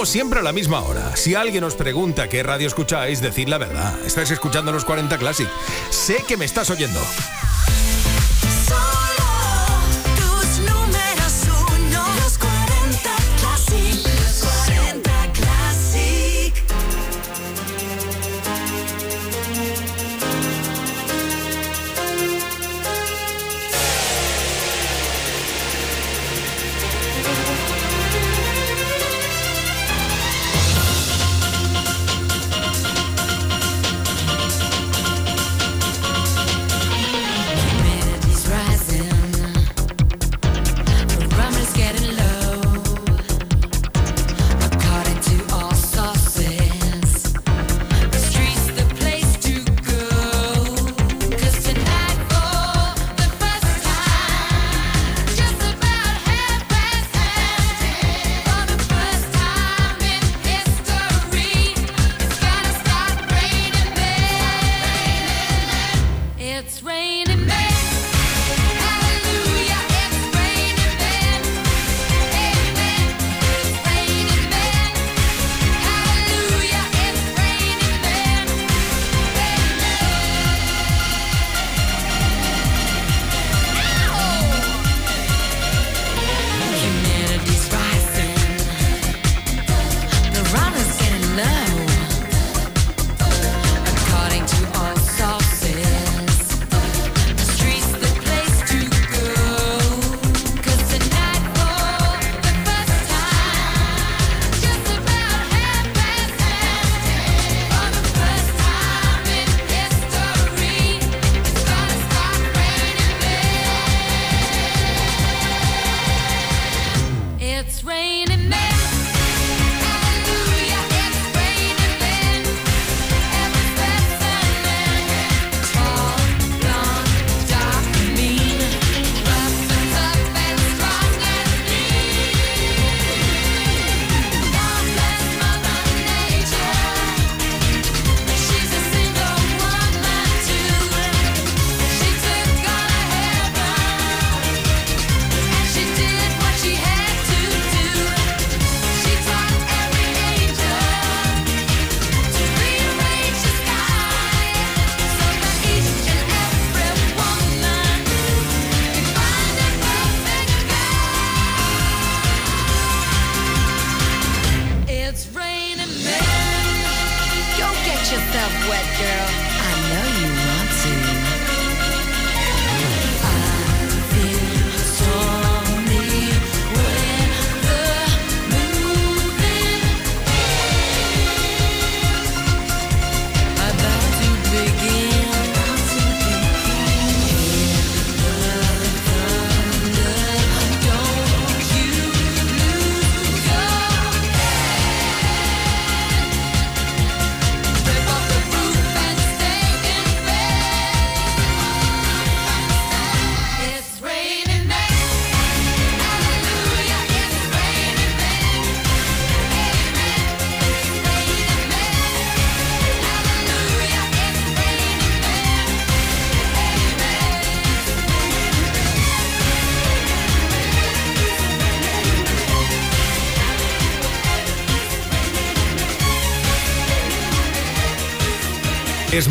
siempre a la misma hora. Si alguien os pregunta qué radio escucháis, decid la verdad. Estáis escuchando los 40 Classic. Sé que me estás oyendo.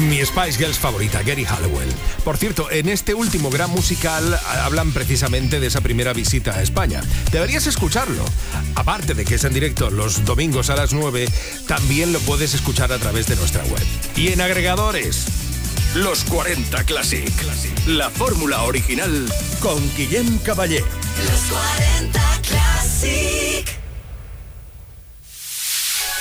Mi Spice Girls favorita, Gary Halliwell. Por cierto, en este último gran musical a- hablan precisamente de esa primera visita a España. Deberías escucharlo. Aparte de que es en directo los domingos a las 9, también lo puedes escuchar a través de nuestra web. Y en agregadores. Los 40 Classic. La fórmula original con Guillem Caballé. Los 40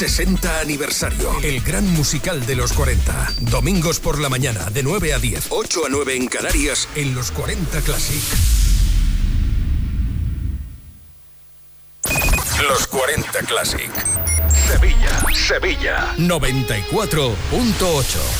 60 aniversario, el gran musical de los 40. Domingos por la mañana de 9 a 10, 8 a 9 en Canarias en los 40 Classic. Los 40 Classic. Sevilla, Sevilla. 94.8.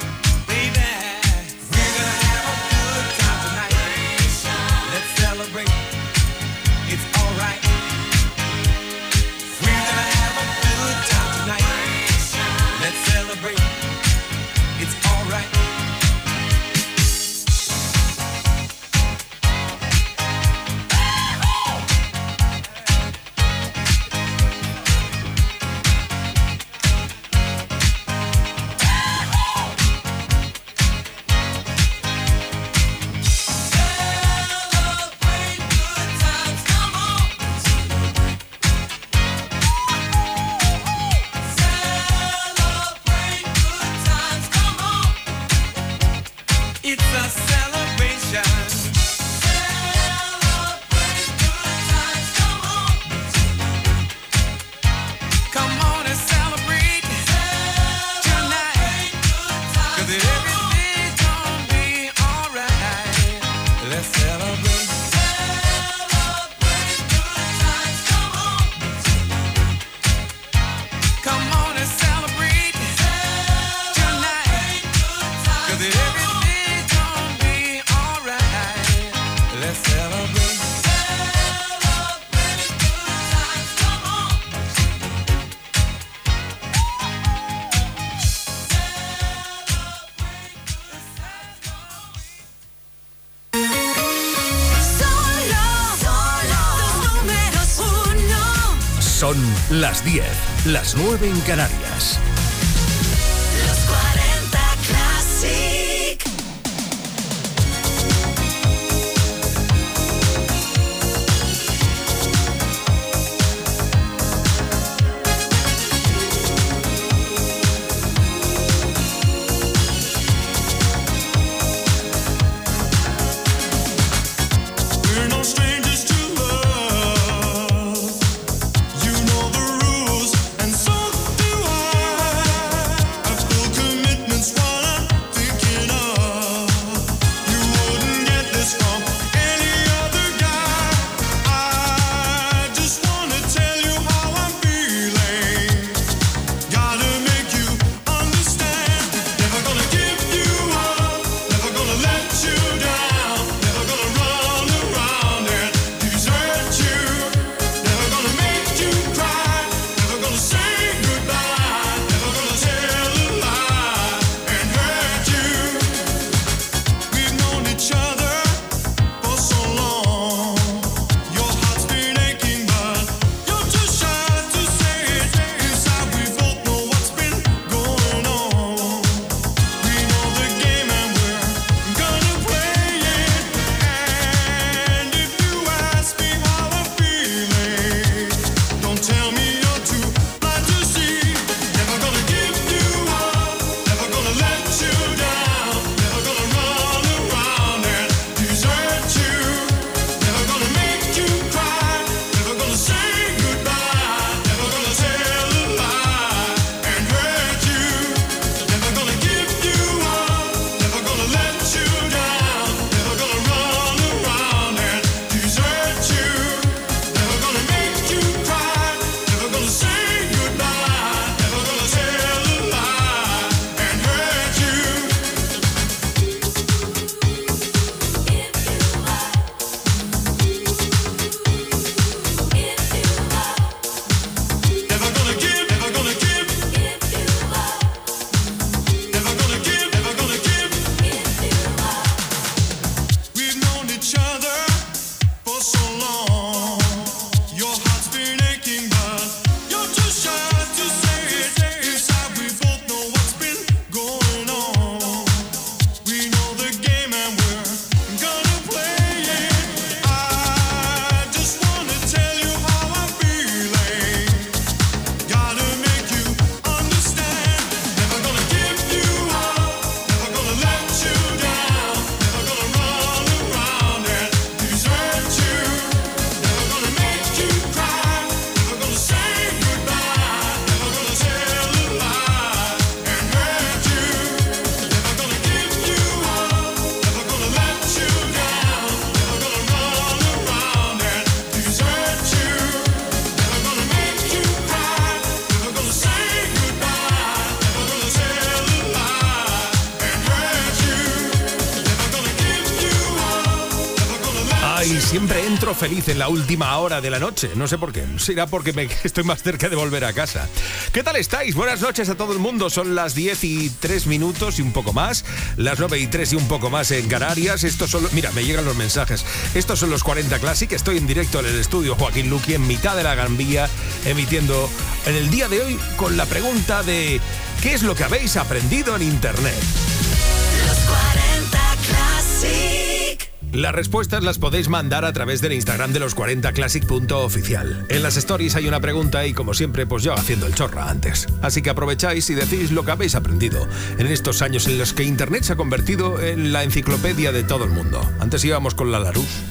las 9. feliz en la última hora de la noche. No sé por qué. Será porque me, estoy más cerca de volver a casa. ¿Qué tal estáis? Buenas noches a todo el mundo. Son las 10 y 3 minutos y un poco más. Las 9 y 3 y un poco más en Canarias. Estos son. Mira, me llegan los mensajes. Estos son los 40 Classic. Estoy en directo en el estudio Joaquín Luqui, en mitad de la Gambía, emitiendo en el día de hoy con la pregunta de. ¿Qué es lo que habéis aprendido en Internet? Las respuestas las podéis mandar a través del Instagram de los 40classic.oficial. En las stories hay una pregunta y como siempre pues yo haciendo el chorra antes. Así que aprovecháis y decís lo que habéis aprendido en estos años en los que Internet se ha convertido en la enciclopedia de todo el mundo. Antes íbamos con la Laruz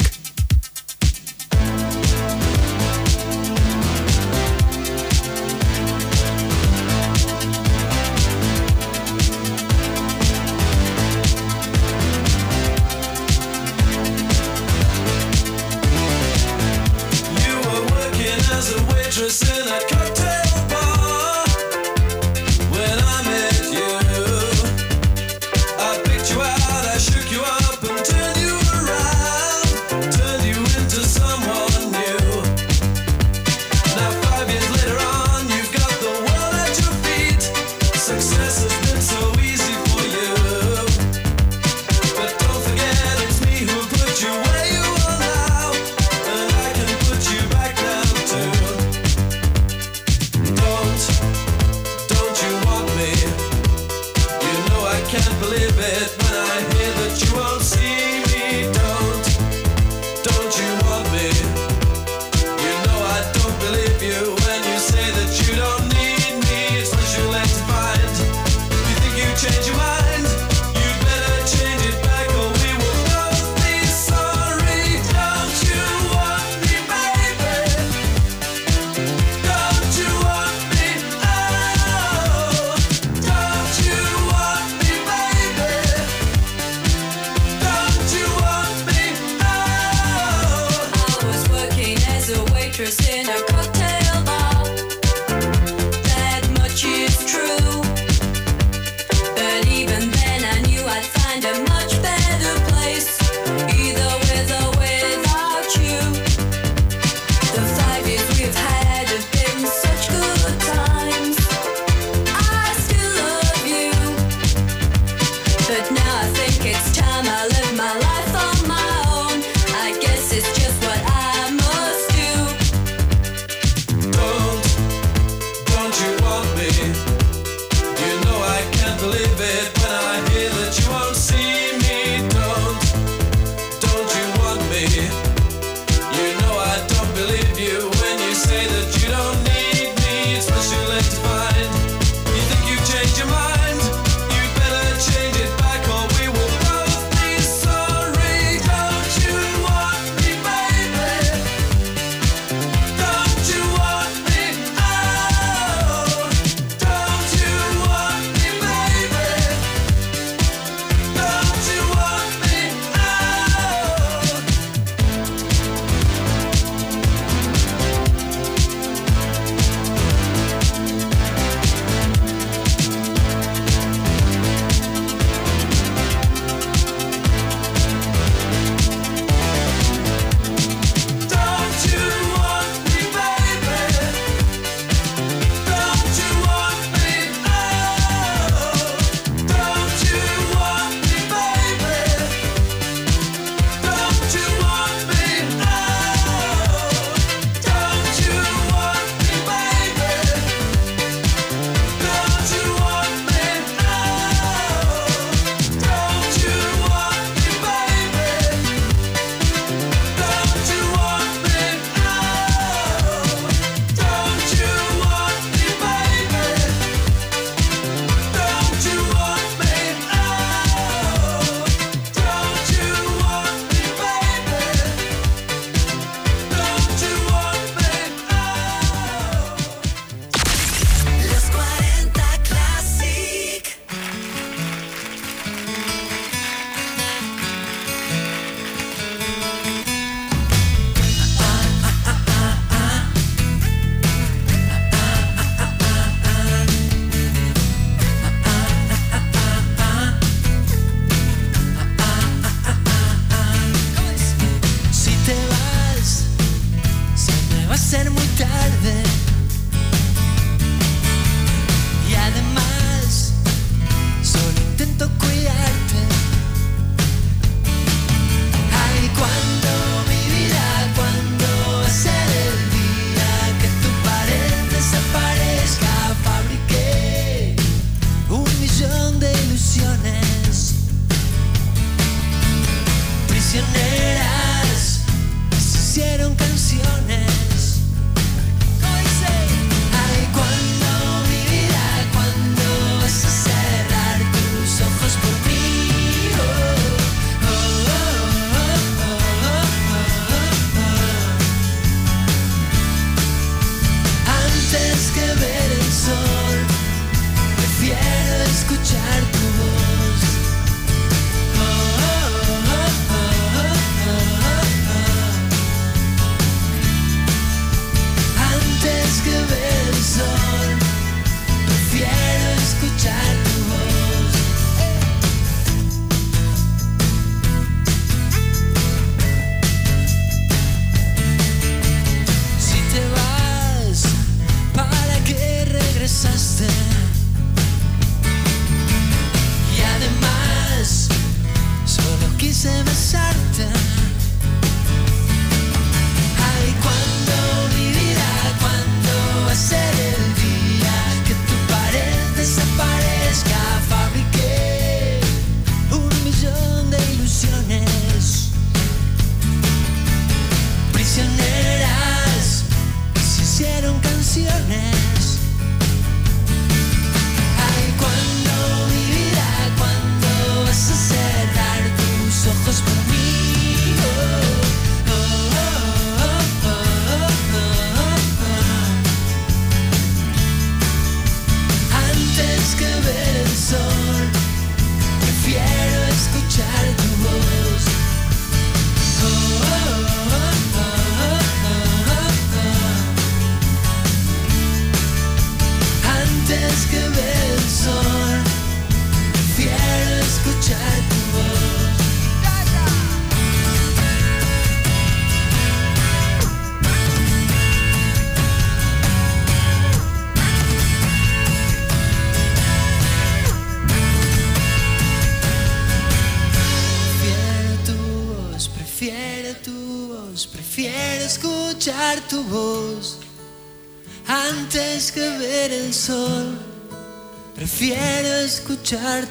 escuchar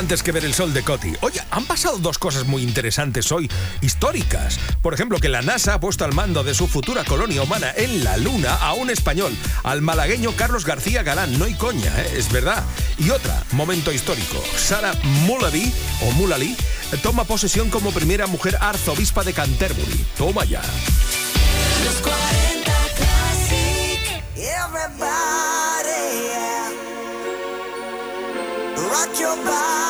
antes que ver el sol de Coti. Oye, han pasado dos cosas muy interesantes hoy, históricas. Por ejemplo, que la NASA ha puesto al mando de su futura colonia humana en la Luna a un español, al malagueño Carlos García Galán. No hay coña, ¿eh? es verdad. Y otra, momento histórico. Sara Mullaly, o Mullaly, toma posesión como primera mujer arzobispa de Canterbury. Toma ya. Los 40 Classic. Everybody. Rock your body.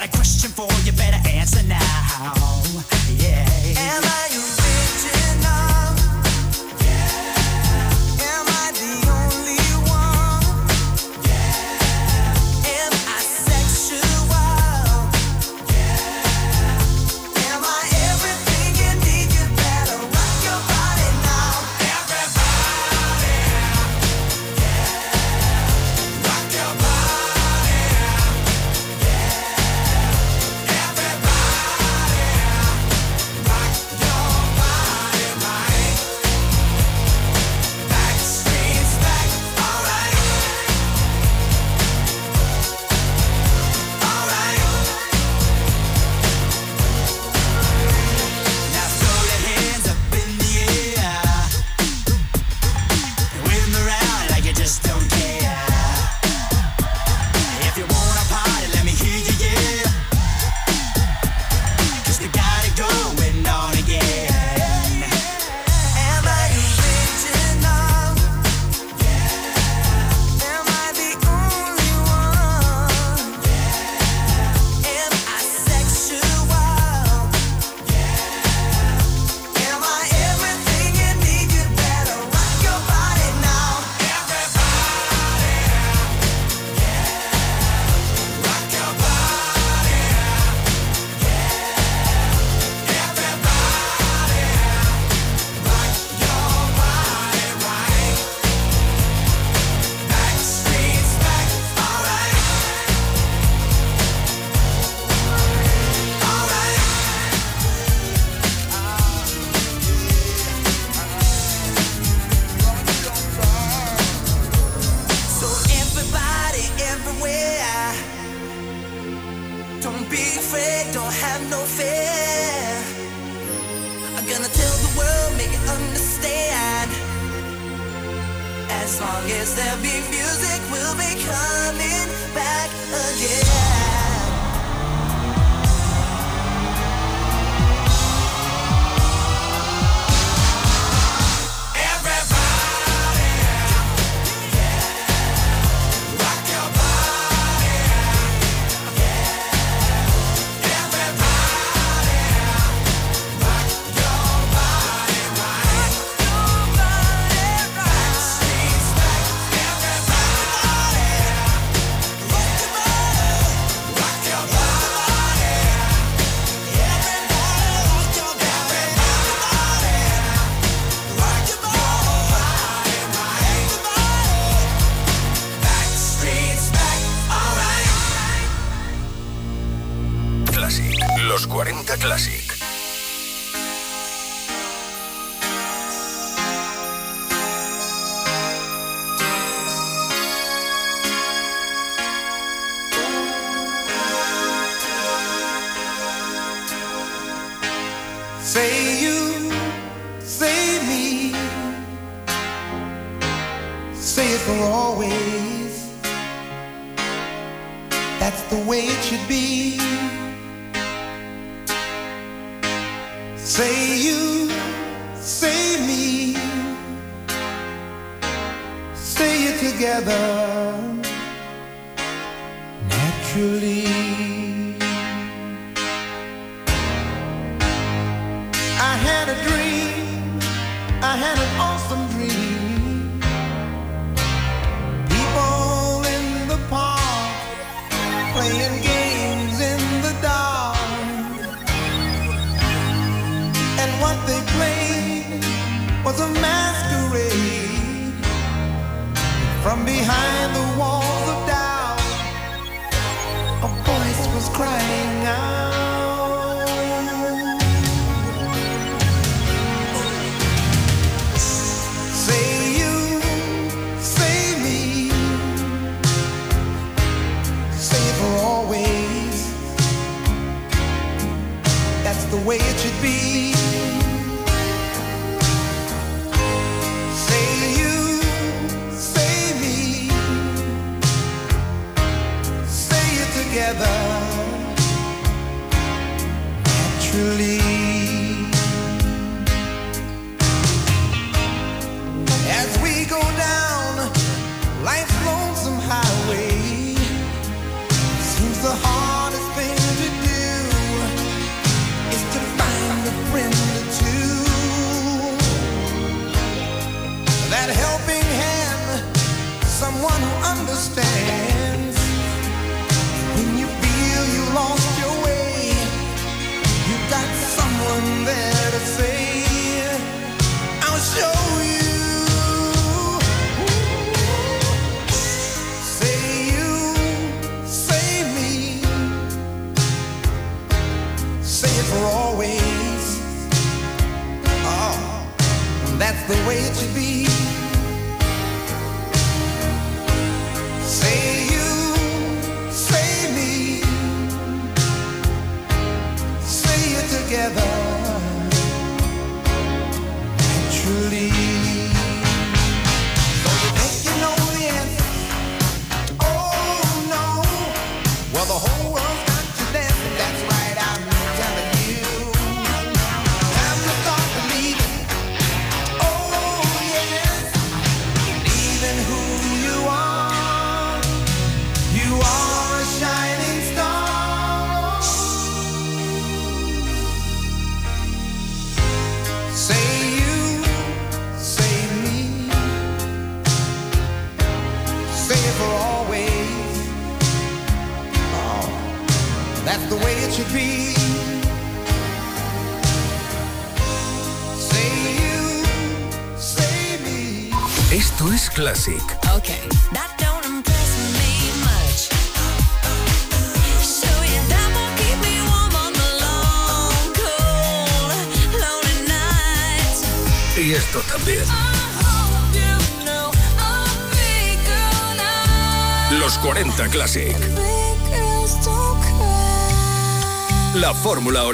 got a question for you, better answer now.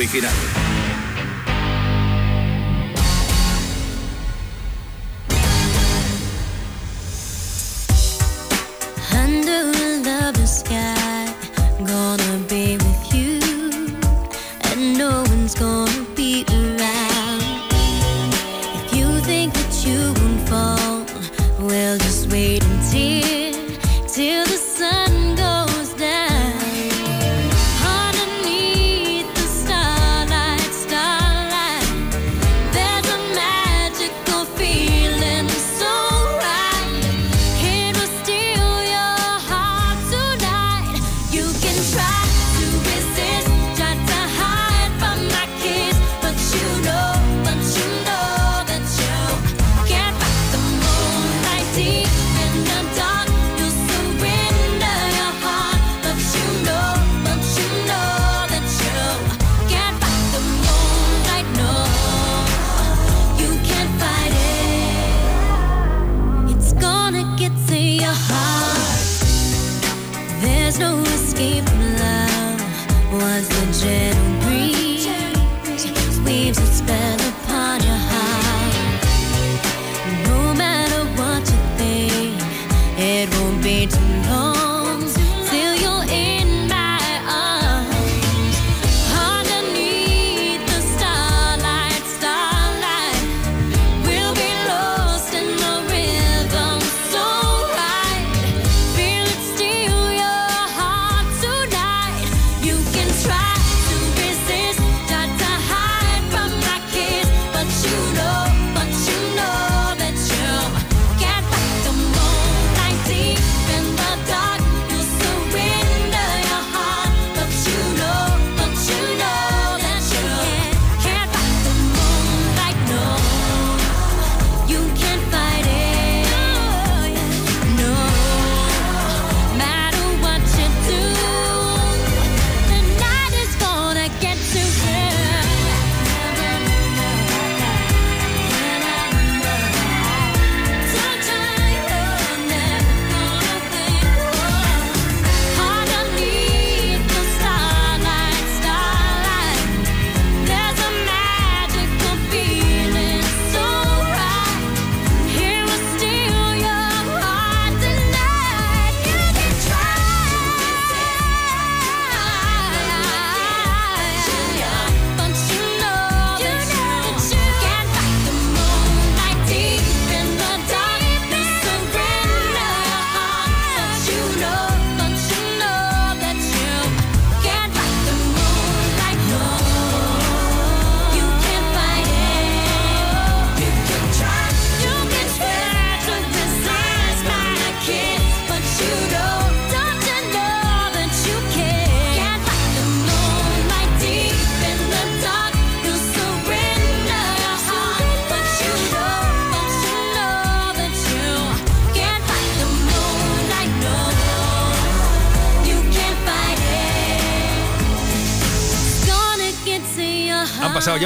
Original.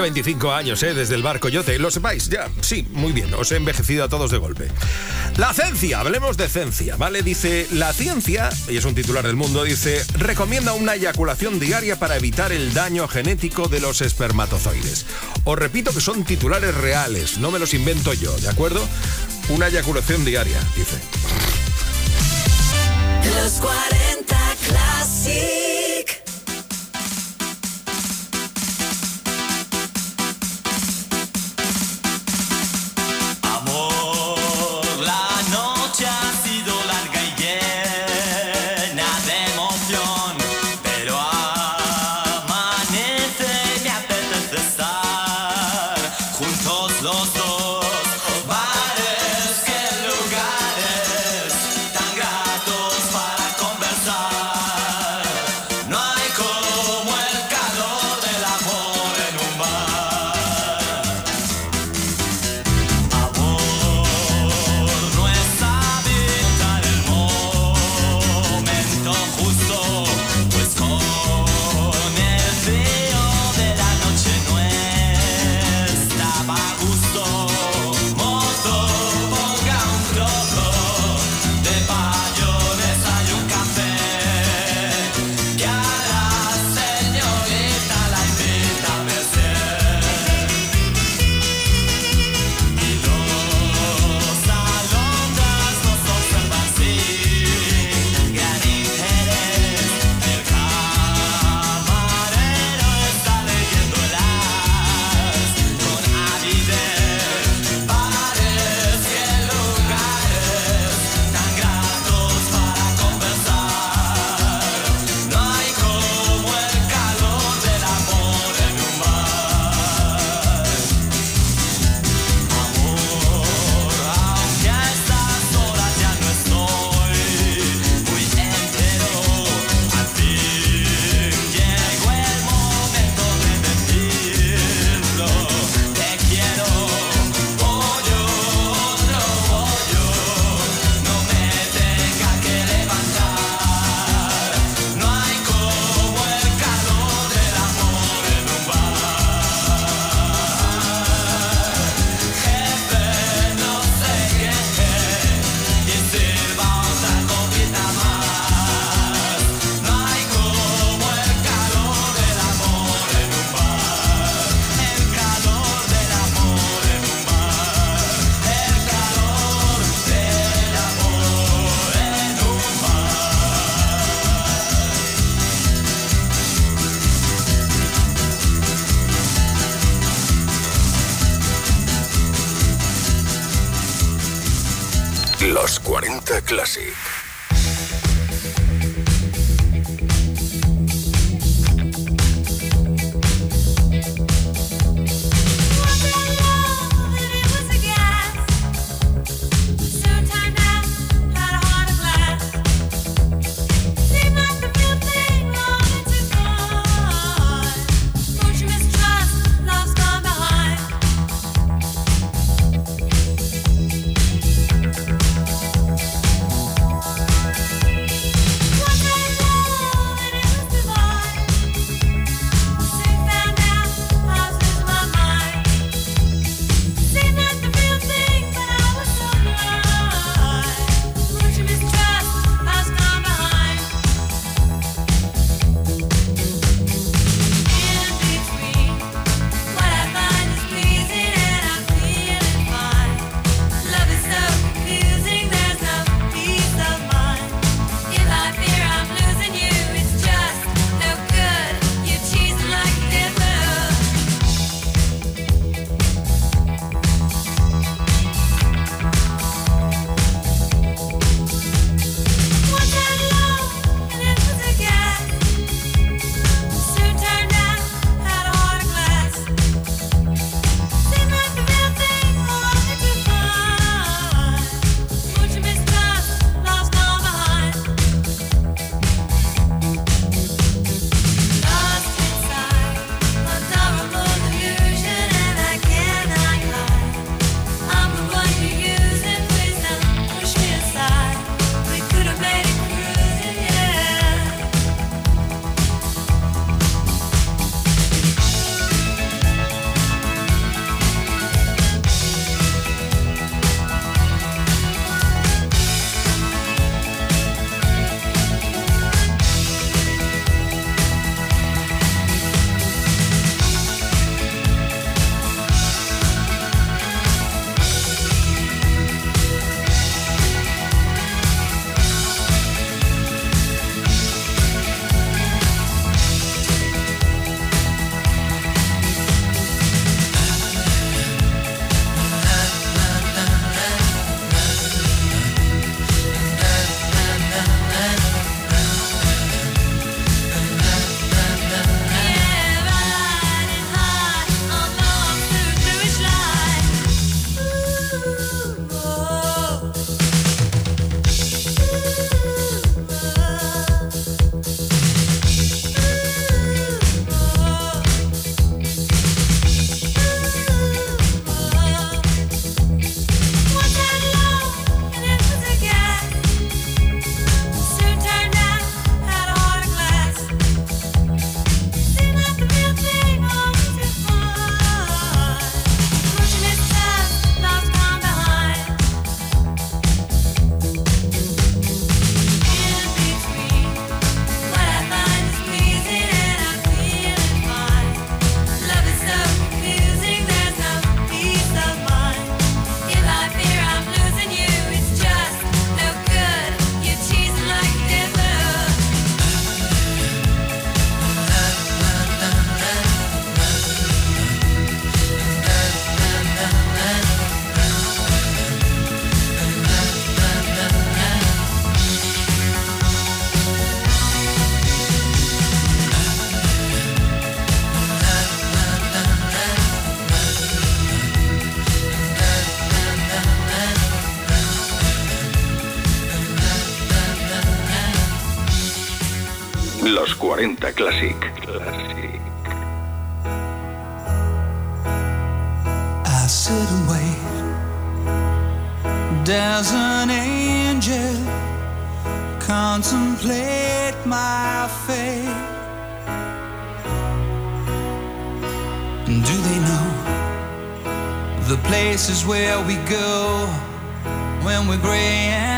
25 años, ¿eh? Desde el bar Coyote. Lo sepáis, ya. Sí, muy bien. Os he envejecido a todos de golpe. La ciencia, hablemos de ciencia, ¿vale? Dice, la ciencia, y es un titular del mundo, dice, recomienda una eyaculación diaria para evitar el daño genético de los espermatozoides. Os repito que son titulares reales, no me los invento yo, ¿de acuerdo? Una eyaculación diaria, dice. Los 40. Classic. Los 40 Classic. Classic. I sit and wait. Does an angel contemplate my fate? Do they know the places where we go when we're gray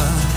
lover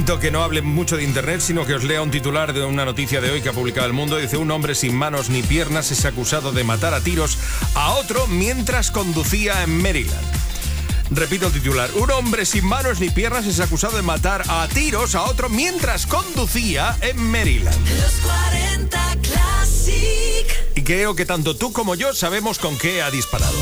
momento que no hable mucho de internet, sino que os lea un titular de una noticia de hoy que ha publicado El Mundo. Dice, un hombre sin manos ni piernas es acusado de matar a tiros a otro mientras conducía en Maryland. Repito el titular. Un hombre sin manos ni piernas es acusado de matar a tiros a otro mientras conducía en Maryland. Los 40 Classic. Y creo que tanto tú como yo sabemos con qué ha disparado.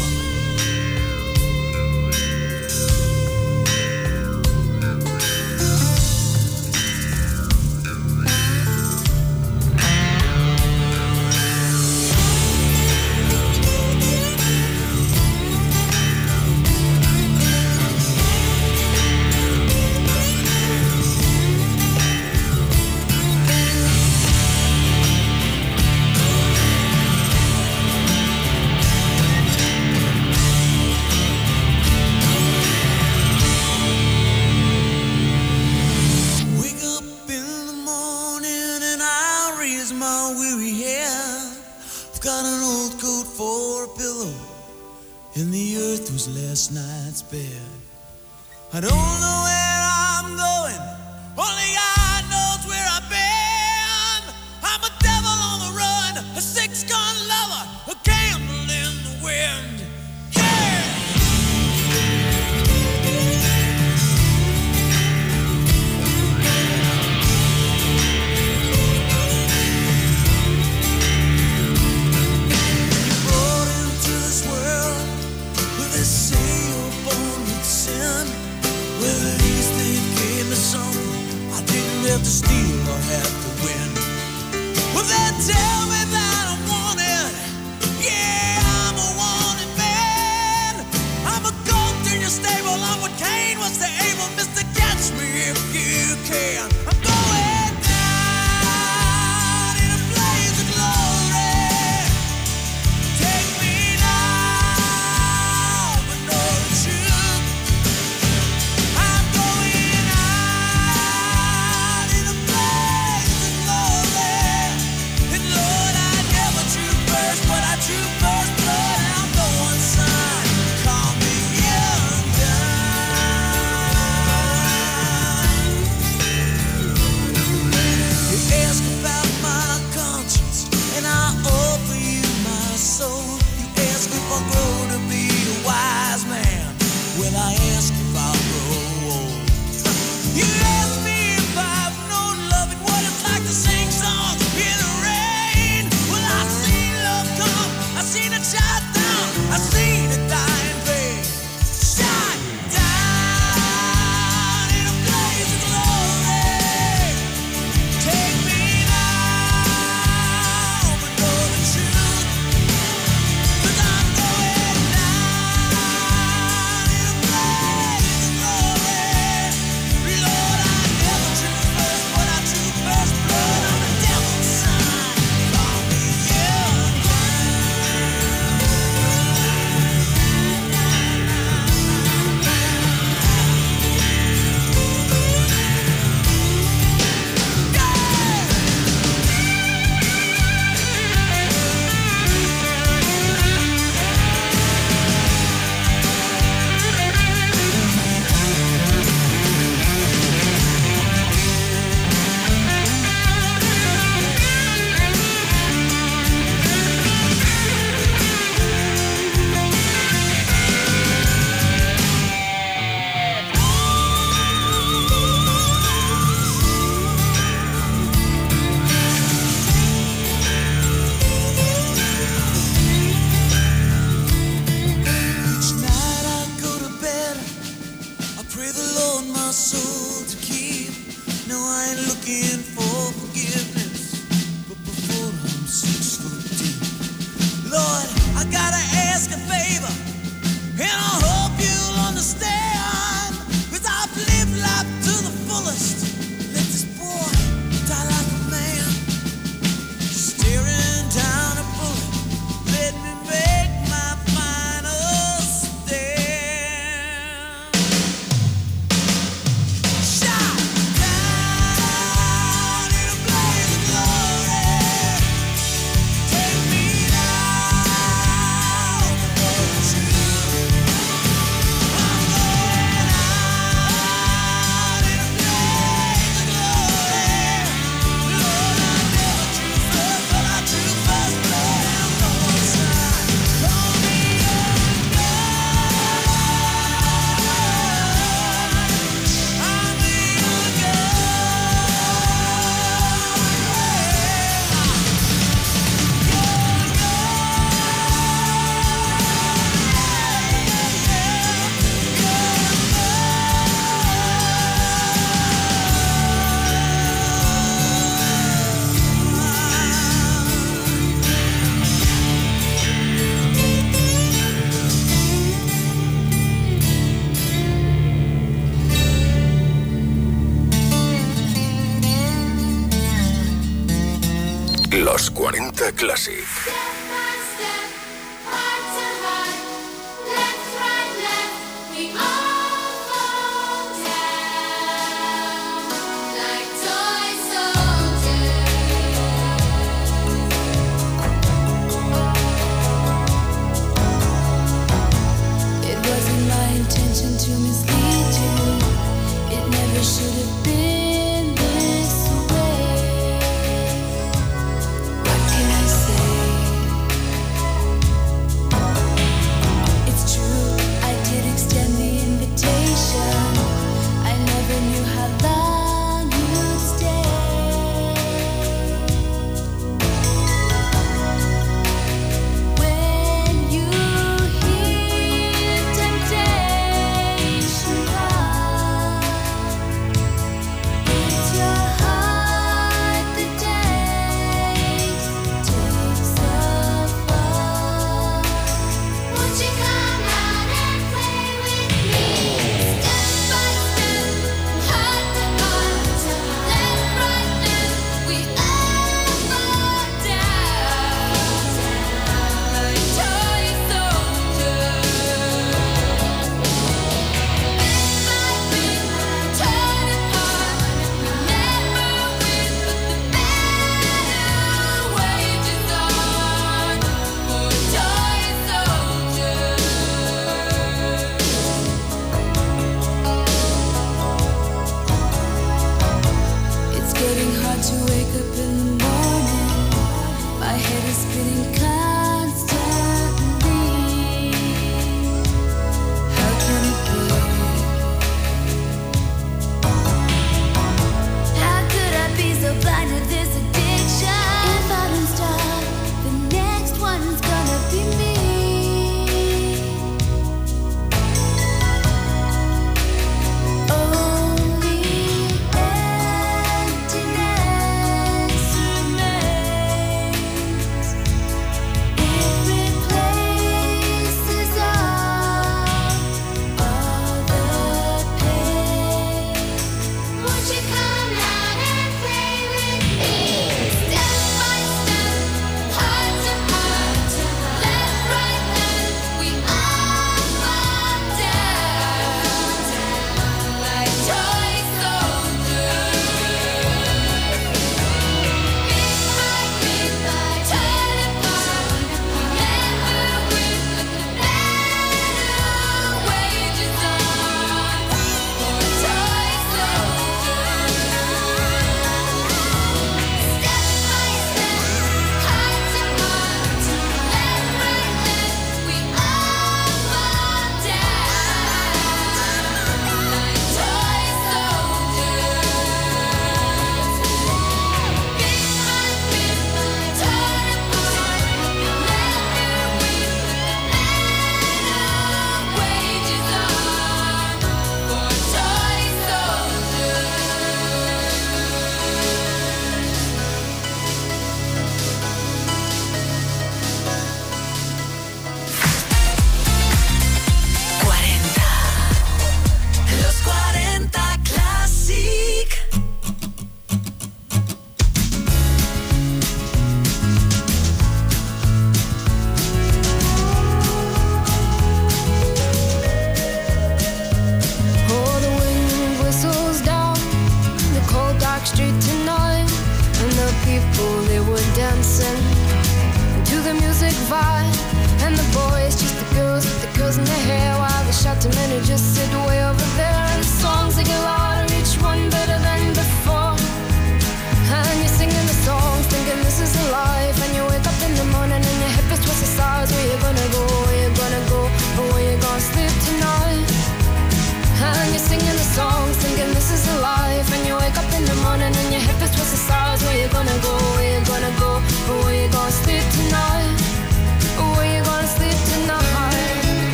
steal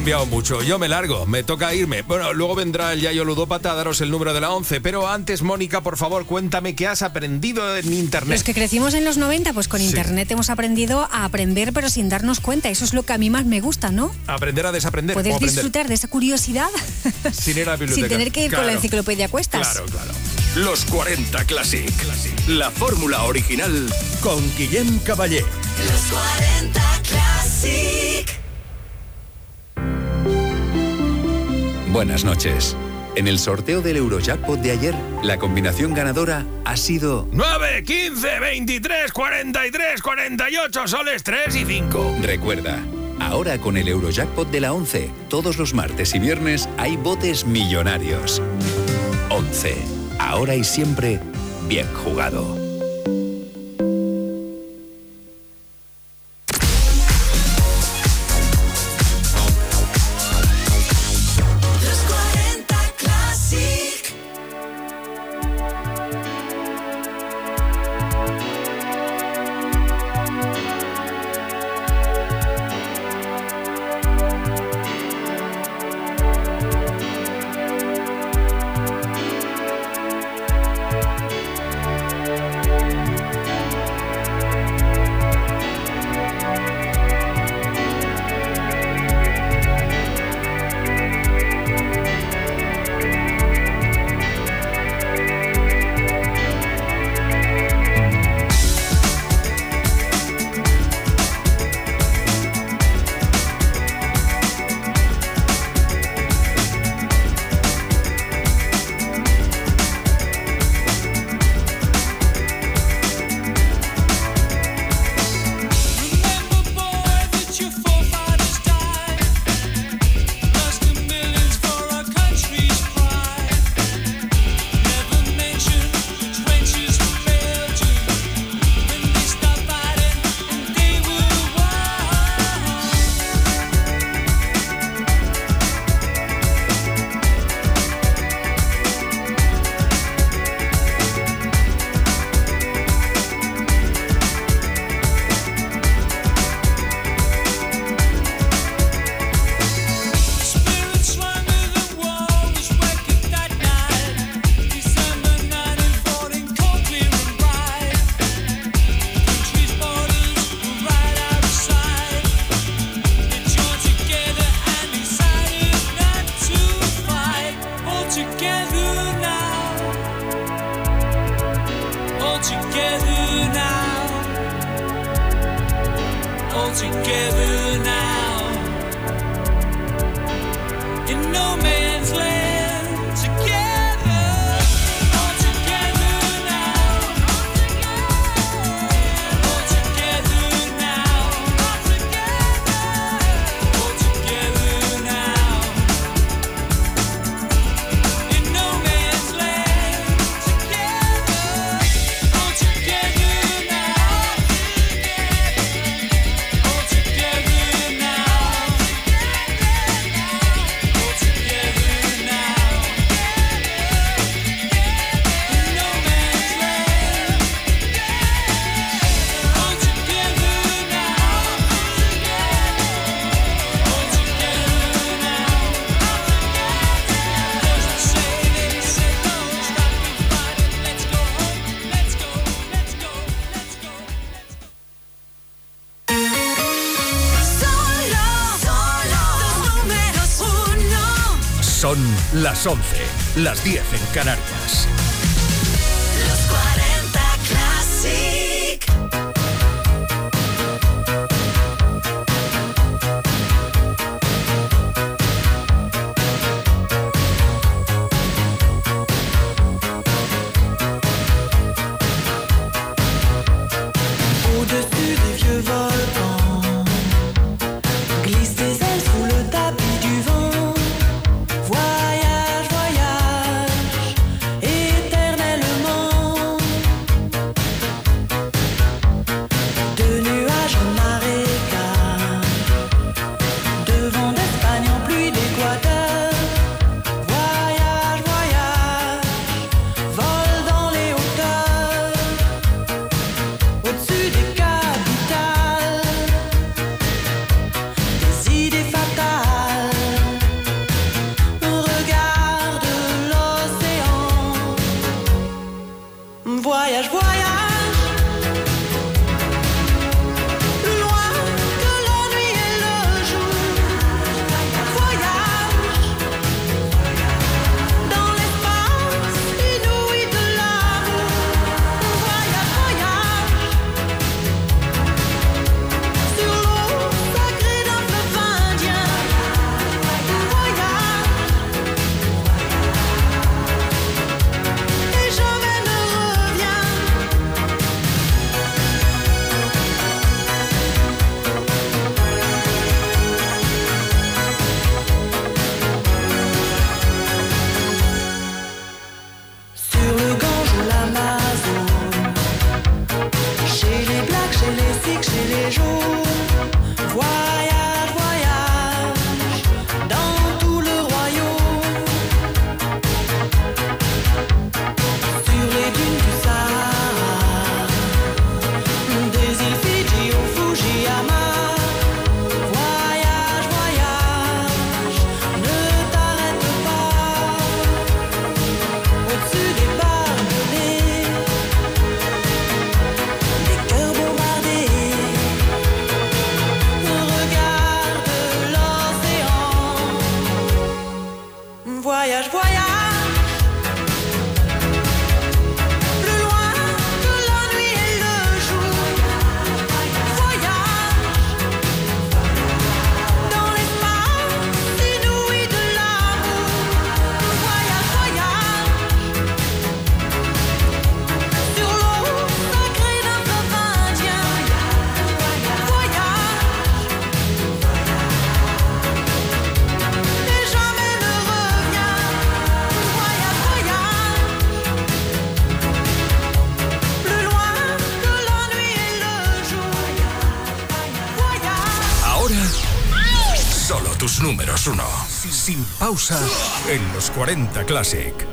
cambiado mucho. Yo me largo, me toca irme. Bueno, luego vendrá el Yayo Ludópata a daros el número de la 11. Pero antes, Mónica, por favor, cuéntame qué has aprendido en Internet. Los que crecimos en los 90, pues con. Internet hemos aprendido a aprender, pero sin darnos cuenta. Eso es lo que a mí más me gusta, ¿no? Aprender a desaprender. Puedes disfrutar de esa curiosidad. Sin ir a la. Sin tener que ir con la enciclopedia a cuestas. Claro, claro. Los 40 Classic. La fórmula original con Guillem Caballé. Los 40 buenas noches. En el sorteo del Eurojackpot de ayer, la combinación ganadora ha sido 9, 15, 23, 43, 48, soles 3 y 5. Recuerda, ahora con el Eurojackpot de la 11, todos los martes y viernes hay botes millonarios. 11. Ahora y siempre, bien jugado. such a given eye. Pausa en los 40 Classic.